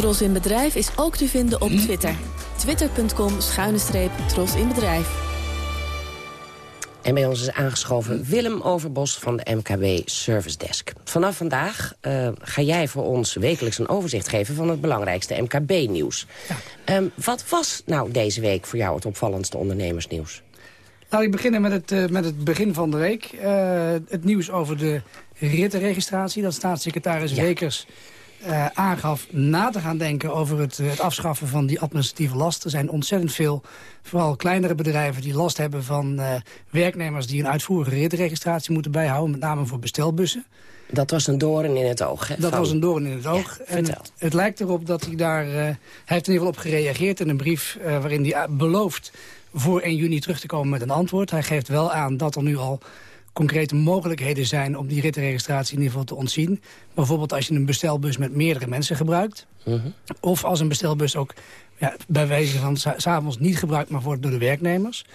Tros in Bedrijf is ook te vinden op Twitter. Twitter.com schuine streep Tros in Bedrijf. En bij ons is aangeschoven Willem Overbos van de MKB Service Desk. Vanaf vandaag uh, ga jij voor ons wekelijks een overzicht geven... van het belangrijkste MKB-nieuws. Ja. Um, wat was nou deze week voor jou het opvallendste ondernemersnieuws? Nou, ik begin met het, uh, met het begin van de week. Uh, het nieuws over de rittenregistratie. Dat staatssecretaris ja. Wekers uh, aangaf na te gaan denken over het, het, afschaffen van die administratieve last. Er zijn ontzettend veel, vooral kleinere bedrijven... die last hebben van uh, werknemers die een uitvoerige ritregistratie moeten bijhouden. Met name voor bestelbussen. Dat was een doorn in het oog, hè? Dat van... was een doorn in het oog. Ja, en het, het, lijkt erop dat hij daar... Uh, hij heeft in ieder geval op gereageerd in een brief... waarin hij belooft voor 1 juni terug te komen met een antwoord. Hij geeft wel aan dat er nu al concrete mogelijkheden zijn om die rittenregistratie in ieder geval te ontzien. Bijvoorbeeld als je een bestelbus met meerdere mensen gebruikt. Mhm. Of als een bestelbus ook ja, bij wijze van s'avonds niet gebruikt mag worden door de werknemers.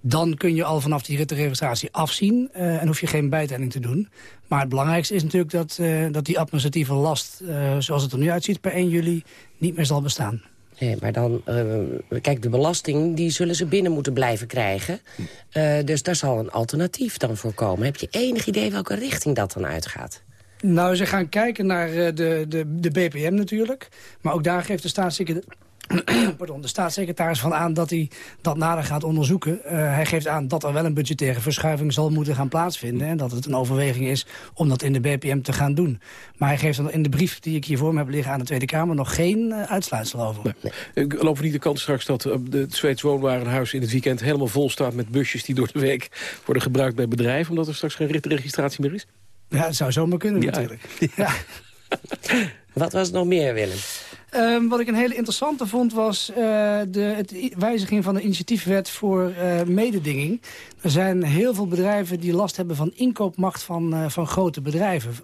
Dan kun je al vanaf die rittenregistratie afzien uh, en hoef je geen bijtelling te doen. Maar het belangrijkste is natuurlijk dat, uh, dat die administratieve last, uh, zoals het er nu uitziet per 1 juli, niet meer zal bestaan. Nee, maar dan, uh, kijk, de belasting die zullen ze binnen moeten blijven krijgen. Uh, dus daar zal een alternatief dan voor komen. Heb je enig idee welke richting dat dan uitgaat? Nou, ze gaan kijken naar de, de, de BPM natuurlijk. Maar ook daar geeft de staatssecretaris (clears throat) pardon, de staatssecretaris van aan dat hij dat nader gaat onderzoeken. Uh, hij geeft aan dat er wel een budgettaire verschuiving zal moeten gaan plaatsvinden. En dat het een overweging is om dat in de BPM te gaan doen. Maar hij geeft dan in de brief die ik hier voor me heb liggen aan de Tweede Kamer nog geen uh, uitsluitsel over. Nee. Ik geloof niet de kans straks dat uh, het Zweeds woonwarenhuis in het weekend helemaal vol staat met busjes die door de week worden gebruikt bij bedrijven. Omdat er straks geen registratie meer is? Ja, dat zou zomaar kunnen ja. natuurlijk. (laughs) Ja. Wat was het nog meer, Willem? Um, wat ik een hele interessante vond was uh, de het wijziging van de initiatiefwet voor uh, mededinging. Er zijn heel veel bedrijven die last hebben van inkoopmacht van, uh, van grote bedrijven.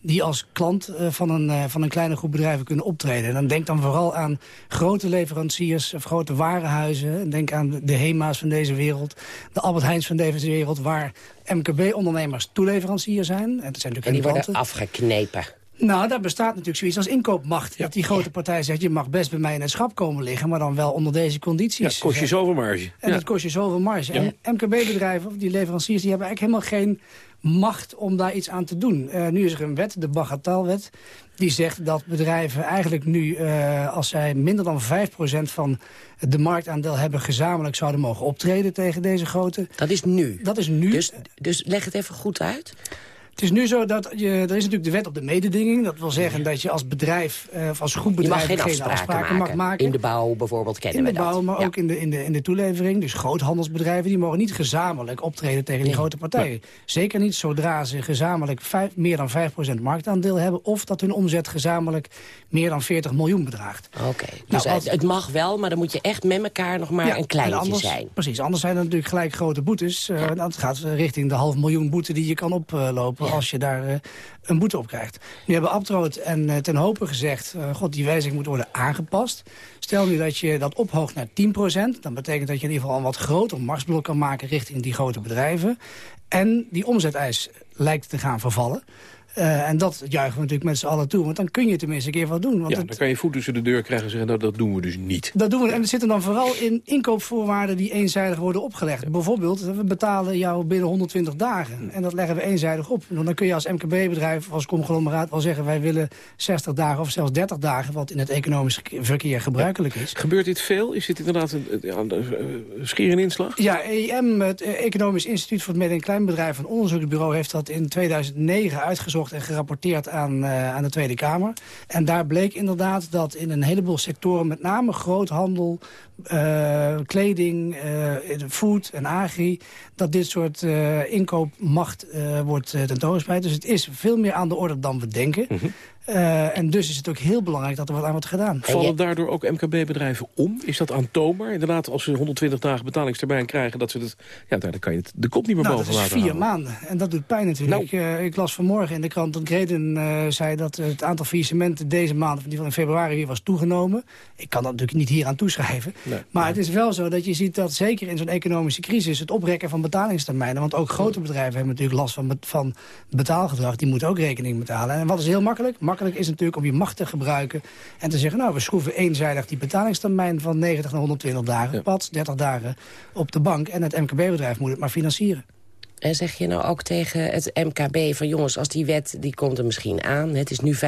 Die als klant van, een, van een kleine groep bedrijven kunnen optreden. En dan denk dan vooral aan grote leveranciers of grote warenhuizen. Denk aan de HEMA's van deze wereld, de Albert Heijns van deze wereld... waar MKB-ondernemers toeleverancier zijn. En, dat zijn natuurlijk en die worden afgeknepen. Nou, daar bestaat natuurlijk zoiets als inkoopmacht. Ja. Dat die grote partij zegt, je mag best bij mij in het schap komen liggen... maar dan wel onder deze condities. Ja, kost je zoveel marge. En ja. dat kost je zoveel marge. Ja. En MKB-bedrijven, of die leveranciers, die hebben eigenlijk helemaal geen macht om daar iets aan te doen. Uh, nu is er een wet, de Bagatelwet, die zegt dat bedrijven eigenlijk nu... Uh, als zij minder dan 5% van de marktaandeel hebben... gezamenlijk zouden mogen optreden tegen deze grote... Dat is nu? Dat is nu. Dus, dus leg het even goed uit. Het is nu zo dat je, er is natuurlijk de wet op de mededinging. Dat wil zeggen dat je als bedrijf, uh, of als groep bedrijf geen geen afspraken, afspraken, mag maken. In de bouw bijvoorbeeld kennen in we de bouw, dat. maar ja. ook in de, in, de, in de toelevering. Dus groothandelsbedrijven die mogen niet gezamenlijk optreden tegen die Nee. grote partijen. Nee. Zeker niet zodra ze gezamenlijk vijf, meer dan 5% marktaandeel hebben... of dat hun omzet gezamenlijk meer dan 40 miljoen bedraagt. Oké, dus Nou, als- het, mag wel, maar dan moet je echt met elkaar nog maar Ja, een en kleintje anders, zijn. Precies, anders zijn er natuurlijk gelijk grote boetes. Uh, dat gaat richting de half miljoen boete die je kan oplopen... als je daar uh, een boete op krijgt. Nu hebben Abtroot en uh, Ten Hopen gezegd... Uh, god, die wijziging moet worden aangepast. Stel nu dat je dat ophoogt naar 10%... dan betekent dat je in ieder geval een wat groter marsblok kan maken... richting die grote bedrijven. En die omzeteis lijkt te gaan vervallen. Uh, en dat juichen we natuurlijk met z'n allen toe. Want dan kun je tenminste een keer wat doen. Want Ja, het- dan kan je voet tussen de deur krijgen en zeggen, nou, dat doen we dus niet. dat doen we. En er zitten dan vooral in inkoopvoorwaarden die eenzijdig worden opgelegd. Bijvoorbeeld, we betalen jou binnen 120 dagen. En dat leggen we eenzijdig op. Dan kun je als MKB-bedrijf, als conglomeraat wel zeggen... wij willen 60 dagen of zelfs 30 dagen, wat in het economisch verkeer gebruikelijk is. Gebeurt dit veel? Is dit inderdaad een, een, een schier in inslag? Ja, EIM, het eh, Economisch Instituut voor het Midden- en Kleinbedrijf... een onderzoeksbureau heeft dat in 2009 uitgezocht en gerapporteerd aan, uh, aan de Tweede Kamer. En daar bleek inderdaad dat in een heleboel sectoren... met name groothandel, uh, kleding, uh, food en agri... dat dit soort uh, inkoopmacht uh, wordt uh, tentoongespreid. Dus het is veel meer aan de orde dan we denken. Mhm. Uh, en dus is het ook heel belangrijk dat er wat aan wordt gedaan. Vallen daardoor ook MKB-bedrijven om? Is dat aantoonbaar? Inderdaad, als ze 120 dagen betalingstermijn krijgen... Dat ze het, ja, daar kan je het, de kop niet meer nou, boven dat is laten vier halen. maanden. En dat doet pijn natuurlijk. Nou. Uh, ik las vanmorgen in de krant dat Greden uh, zei... dat het aantal faillissementen deze maand, in, in februari weer was toegenomen. Ik kan dat natuurlijk niet hier aan toeschrijven. Nee. Maar het is wel zo dat je ziet dat zeker in zo'n economische crisis... het oprekken van betalingstermijnen... want ook grote bedrijven hebben natuurlijk last van, van betaalgedrag. Die moeten ook rekening betalen. En wat is heel makkelijk? Makkelijk is natuurlijk om je macht te gebruiken... en te zeggen, nou, we schroeven eenzijdig die betalingstermijn... van 90 naar 120 dagen, Ja. pad, 30 dagen op de bank... en het MKB-bedrijf moet het maar financieren. En zeg je nou ook tegen het MKB van jongens, als die wet die komt er misschien aan. Het is nu 5%,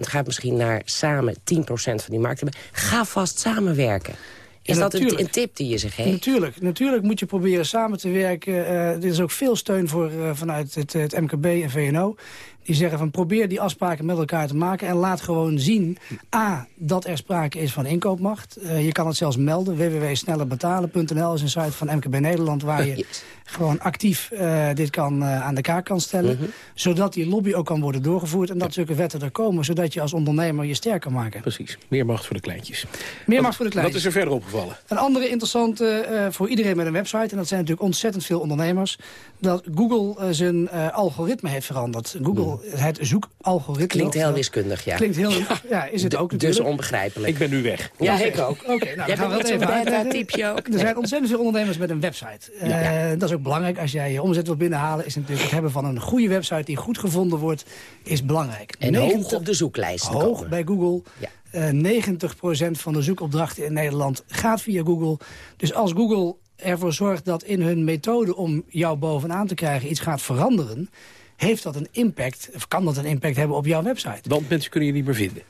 gaat misschien naar samen 10% van die markt hebben. Ga vast samenwerken. Is dat een, tip die je ze geeft? Natuurlijk, natuurlijk moet je proberen samen te werken. Uh, er is ook veel steun voor uh, vanuit het, het, MKB en VNO. Die zeggen van probeer die afspraken met elkaar te maken... en laat gewoon zien, A, dat er sprake is van inkoopmacht. Uh, je kan het zelfs melden. www.snellerbetalen.nl is een site van MKB Nederland... waar je gewoon actief uh, dit kan, uh, aan de kaak kan stellen. Mhm. Zodat die lobby ook kan worden doorgevoerd... en dat zulke wetten er komen, zodat je als ondernemer je sterk kan maken. Precies, meer macht voor de kleintjes. Meer Wat- macht voor de kleintjes. Wat is er verder opgevallen? Een andere interessante eh, voor iedereen met een website... en dat zijn natuurlijk ontzettend veel ondernemers... dat Google eh, zijn eh, algoritme heeft veranderd. Google, het zoekalgoritme... Klinkt heel wiskundig, ja. Klinkt heel... Ja, is het ook Dus natuurlijk. onbegrijpelijk. Ik ben nu weg. Ja, ik ook. Oké, nou, Jij gaan we dat met even uitleggen. beta-typje ook. Er zijn ontzettend veel ondernemers met een website. Eh, Ja, ja. Dat is ook belangrijk. Als jij je omzet wilt binnenhalen... is natuurlijk het hebben van een goede website die goed gevonden wordt... is belangrijk. En hoog op de zoeklijst Hoog komen. bij Google. Eh 90% van de zoekopdrachten in Nederland gaat via Google. Dus als Google ervoor zorgt dat in hun methode om jou bovenaan te krijgen iets gaat veranderen... heeft dat een impact, of kan dat een impact hebben op jouw website. Want mensen kunnen je niet meer vinden.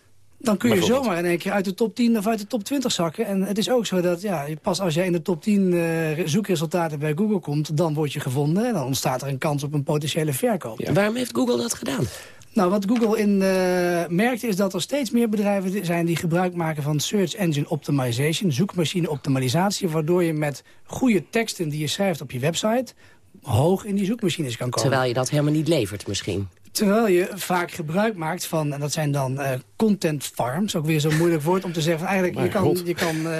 Dan kun je zomaar in één keer uit de top 10 of uit de top 20 zakken. En het is ook zo dat ja, pas als jij in de top 10 eh, zoekresultaten bij Google komt... dan word je gevonden en dan ontstaat er een kans op een potentiële verkoop. Waarom heeft Google dat gedaan? Nou, wat Google in eh, merkt is dat er steeds meer bedrijven zijn die gebruik maken van search engine optimization, zoekmachine optimalisatie, waardoor je met goede teksten die je schrijft op je website hoog in die zoekmachines kan komen. Terwijl je dat helemaal niet levert misschien. Terwijl je vaak gebruik maakt van, en dat zijn dan eh, content farms, ook weer zo'n moeilijk woord om te zeggen, van eigenlijk (laughs) je Maar kan, God. je kan eh,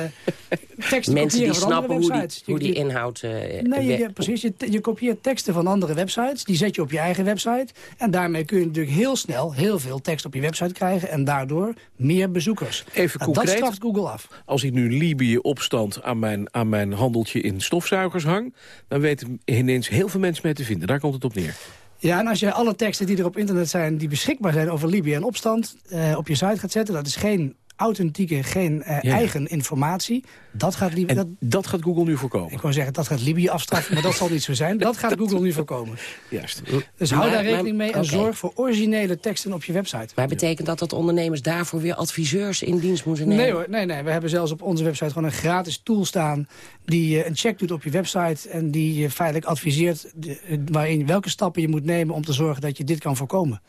(laughs) teksten Mensen die kopiëren van andere snappen hoe die, websites. hoe Je- die je- inhoud... eh, Nee, je, je- precies. Je, je kopieert teksten van andere websites. Die zet je op je eigen website. En daarmee kun je natuurlijk heel snel heel veel tekst op je website krijgen. En daardoor meer bezoekers. Even En dat concreet. straft Google af. Als ik nu Libië opstand aan mijn, aan mijn handeltje in stofzuigers hang... dan weten ineens heel veel mensen mee te vinden. Daar komt het op neer. Ja, en als je alle teksten die er op internet zijn... die beschikbaar zijn over Libië en opstand... eh, op je site gaat zetten, dat is geen authentieke, geen eh, Ja. eigen informatie. Dat gaat Libië... Dat, dat gaat Google nu voorkomen. Ik wou zeggen, dat gaat Libië afstraffen, maar dat zal niet zo zijn. Dat gaat Google nu voorkomen. (laughs) Juist. Dus hou Maar- daar rekening maar- mee en zorg voor originele teksten op je website. Maar betekent dat dat ondernemers daarvoor weer adviseurs in dienst moeten nemen? Nee hoor, nee, nee. We hebben zelfs op onze website gewoon een gratis tool staan... die eh, een check doet op je website en die je feitelijk adviseert... de- eh, waarin welke stappen je moet nemen om te zorgen dat je dit kan voorkomen.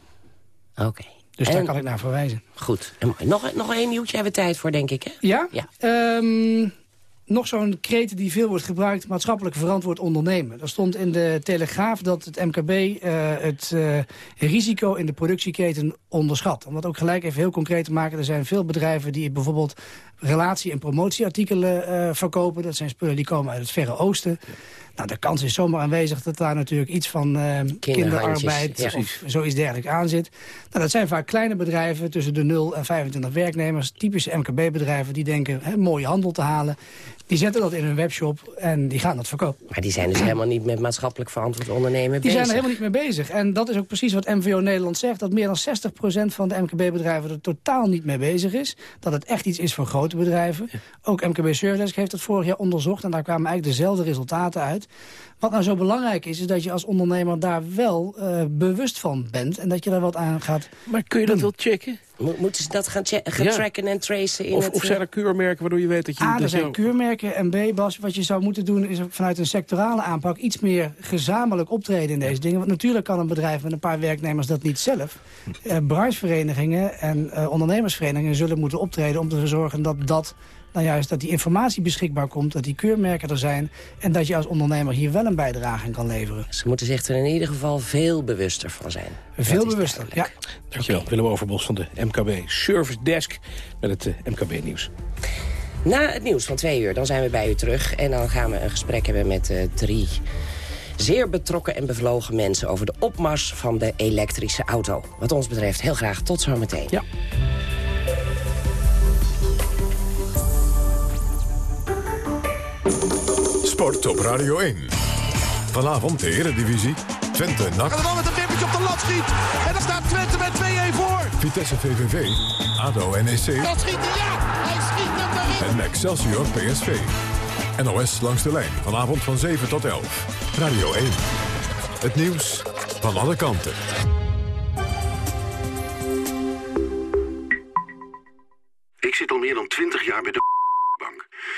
Oké. Dus daar kan ik naar verwijzen. Goed. En nog, nog één nieuwtje hebben we tijd voor, denk ik, hè? Ja? Ja. Ehm, nog zo'n kreet die veel wordt gebruikt, maatschappelijk verantwoord ondernemen. Er stond in de Telegraaf dat het MKB eh, het eh, risico in de productieketen onderschat. Om dat ook gelijk even heel concreet te maken. Er zijn veel bedrijven die bijvoorbeeld relatie- en promotieartikelen eh, verkopen. Dat zijn spullen die komen uit het Verre Oosten. Nou, de kans is zomaar aanwezig dat daar natuurlijk iets van eh, kinderarbeid ja. of zoiets dergelijks aan zit. Nou, dat zijn vaak kleine bedrijven tussen de 0 en 25 werknemers. Typische MKB-bedrijven die denken hè, mooie handel te halen. Die zetten dat in hun webshop en die gaan dat verkopen. Maar die zijn dus helemaal niet met maatschappelijk verantwoord ondernemen Die bezig. zijn er helemaal niet mee bezig. En dat is ook precies wat MVO Nederland zegt. Dat meer dan 60% van de MKB-bedrijven er totaal niet mee bezig is. Dat het echt iets is voor grote bedrijven. Ook MKB Service heeft het vorig jaar onderzocht. En daar kwamen eigenlijk dezelfde resultaten uit. Wat nou zo belangrijk is, is dat je als ondernemer daar wel eh, bewust van bent. En dat je daar wat aan gaat Maar kun je dat wel checken? Mo- moeten ze dat gaan, gaan Ja. tracken en tracen in Of, het... of zijn er keurmerken waardoor je weet dat je... A, er dat zijn jou- keurmerken. En B, Bas, wat je zou moeten doen... is vanuit een sectorale aanpak iets meer gezamenlijk optreden in deze dingen. Want natuurlijk kan een bedrijf met een paar werknemers dat niet zelf. Eh, brancheverenigingen en eh, ondernemersverenigingen zullen moeten optreden... om te zorgen dat dat... Nou juist dat die informatie beschikbaar komt, dat die keurmerken er zijn... en dat je als ondernemer hier wel een bijdrage aan kan leveren. Ze moeten zich er in ieder geval veel bewuster van zijn. Veel bewuster, ja. Dankjewel, Willem Overbos van de MKB Service Desk met het eh, MKB-nieuws. Na het nieuws van twee uur, dan zijn we bij u terug. En dan gaan we een gesprek hebben met eh, drie zeer betrokken en bevlogen mensen... over de opmars van de elektrische auto. Wat ons betreft heel graag tot zometeen. Ja. Sport op Radio 1. Vanavond de Eredivisie. Twente NAC. Gaat er wel met een wippertje op de lat schiet. En dan staat Twente met 2-1 voor. Vitesse VVV. ADO NEC. Dat schiet hij, ja. Hij schiet hem erin. En Excelsior PSV. NOS langs de lijn. Vanavond van 7 tot 11. Radio 1. Het nieuws van alle kanten. Ik zit al meer dan twintig jaar bij de.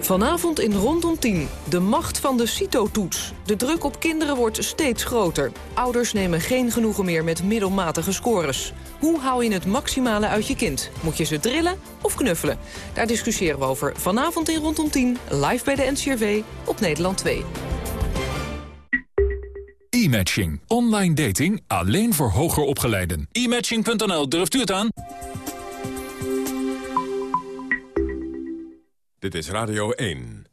Vanavond in Rondom 10. De macht van de CITO-toets. De druk op kinderen wordt steeds groter. Ouders nemen geen genoegen meer met middelmatige scores. Hoe hou je het maximale uit je kind? Moet je ze drillen of knuffelen? Daar discussiëren we over vanavond in Rondom 10. Live bij de NCRV op Nederland 2. E-matching. Online dating alleen voor hoger opgeleiden. E-matching.nl, durft u het aan? Dit is Radio 1.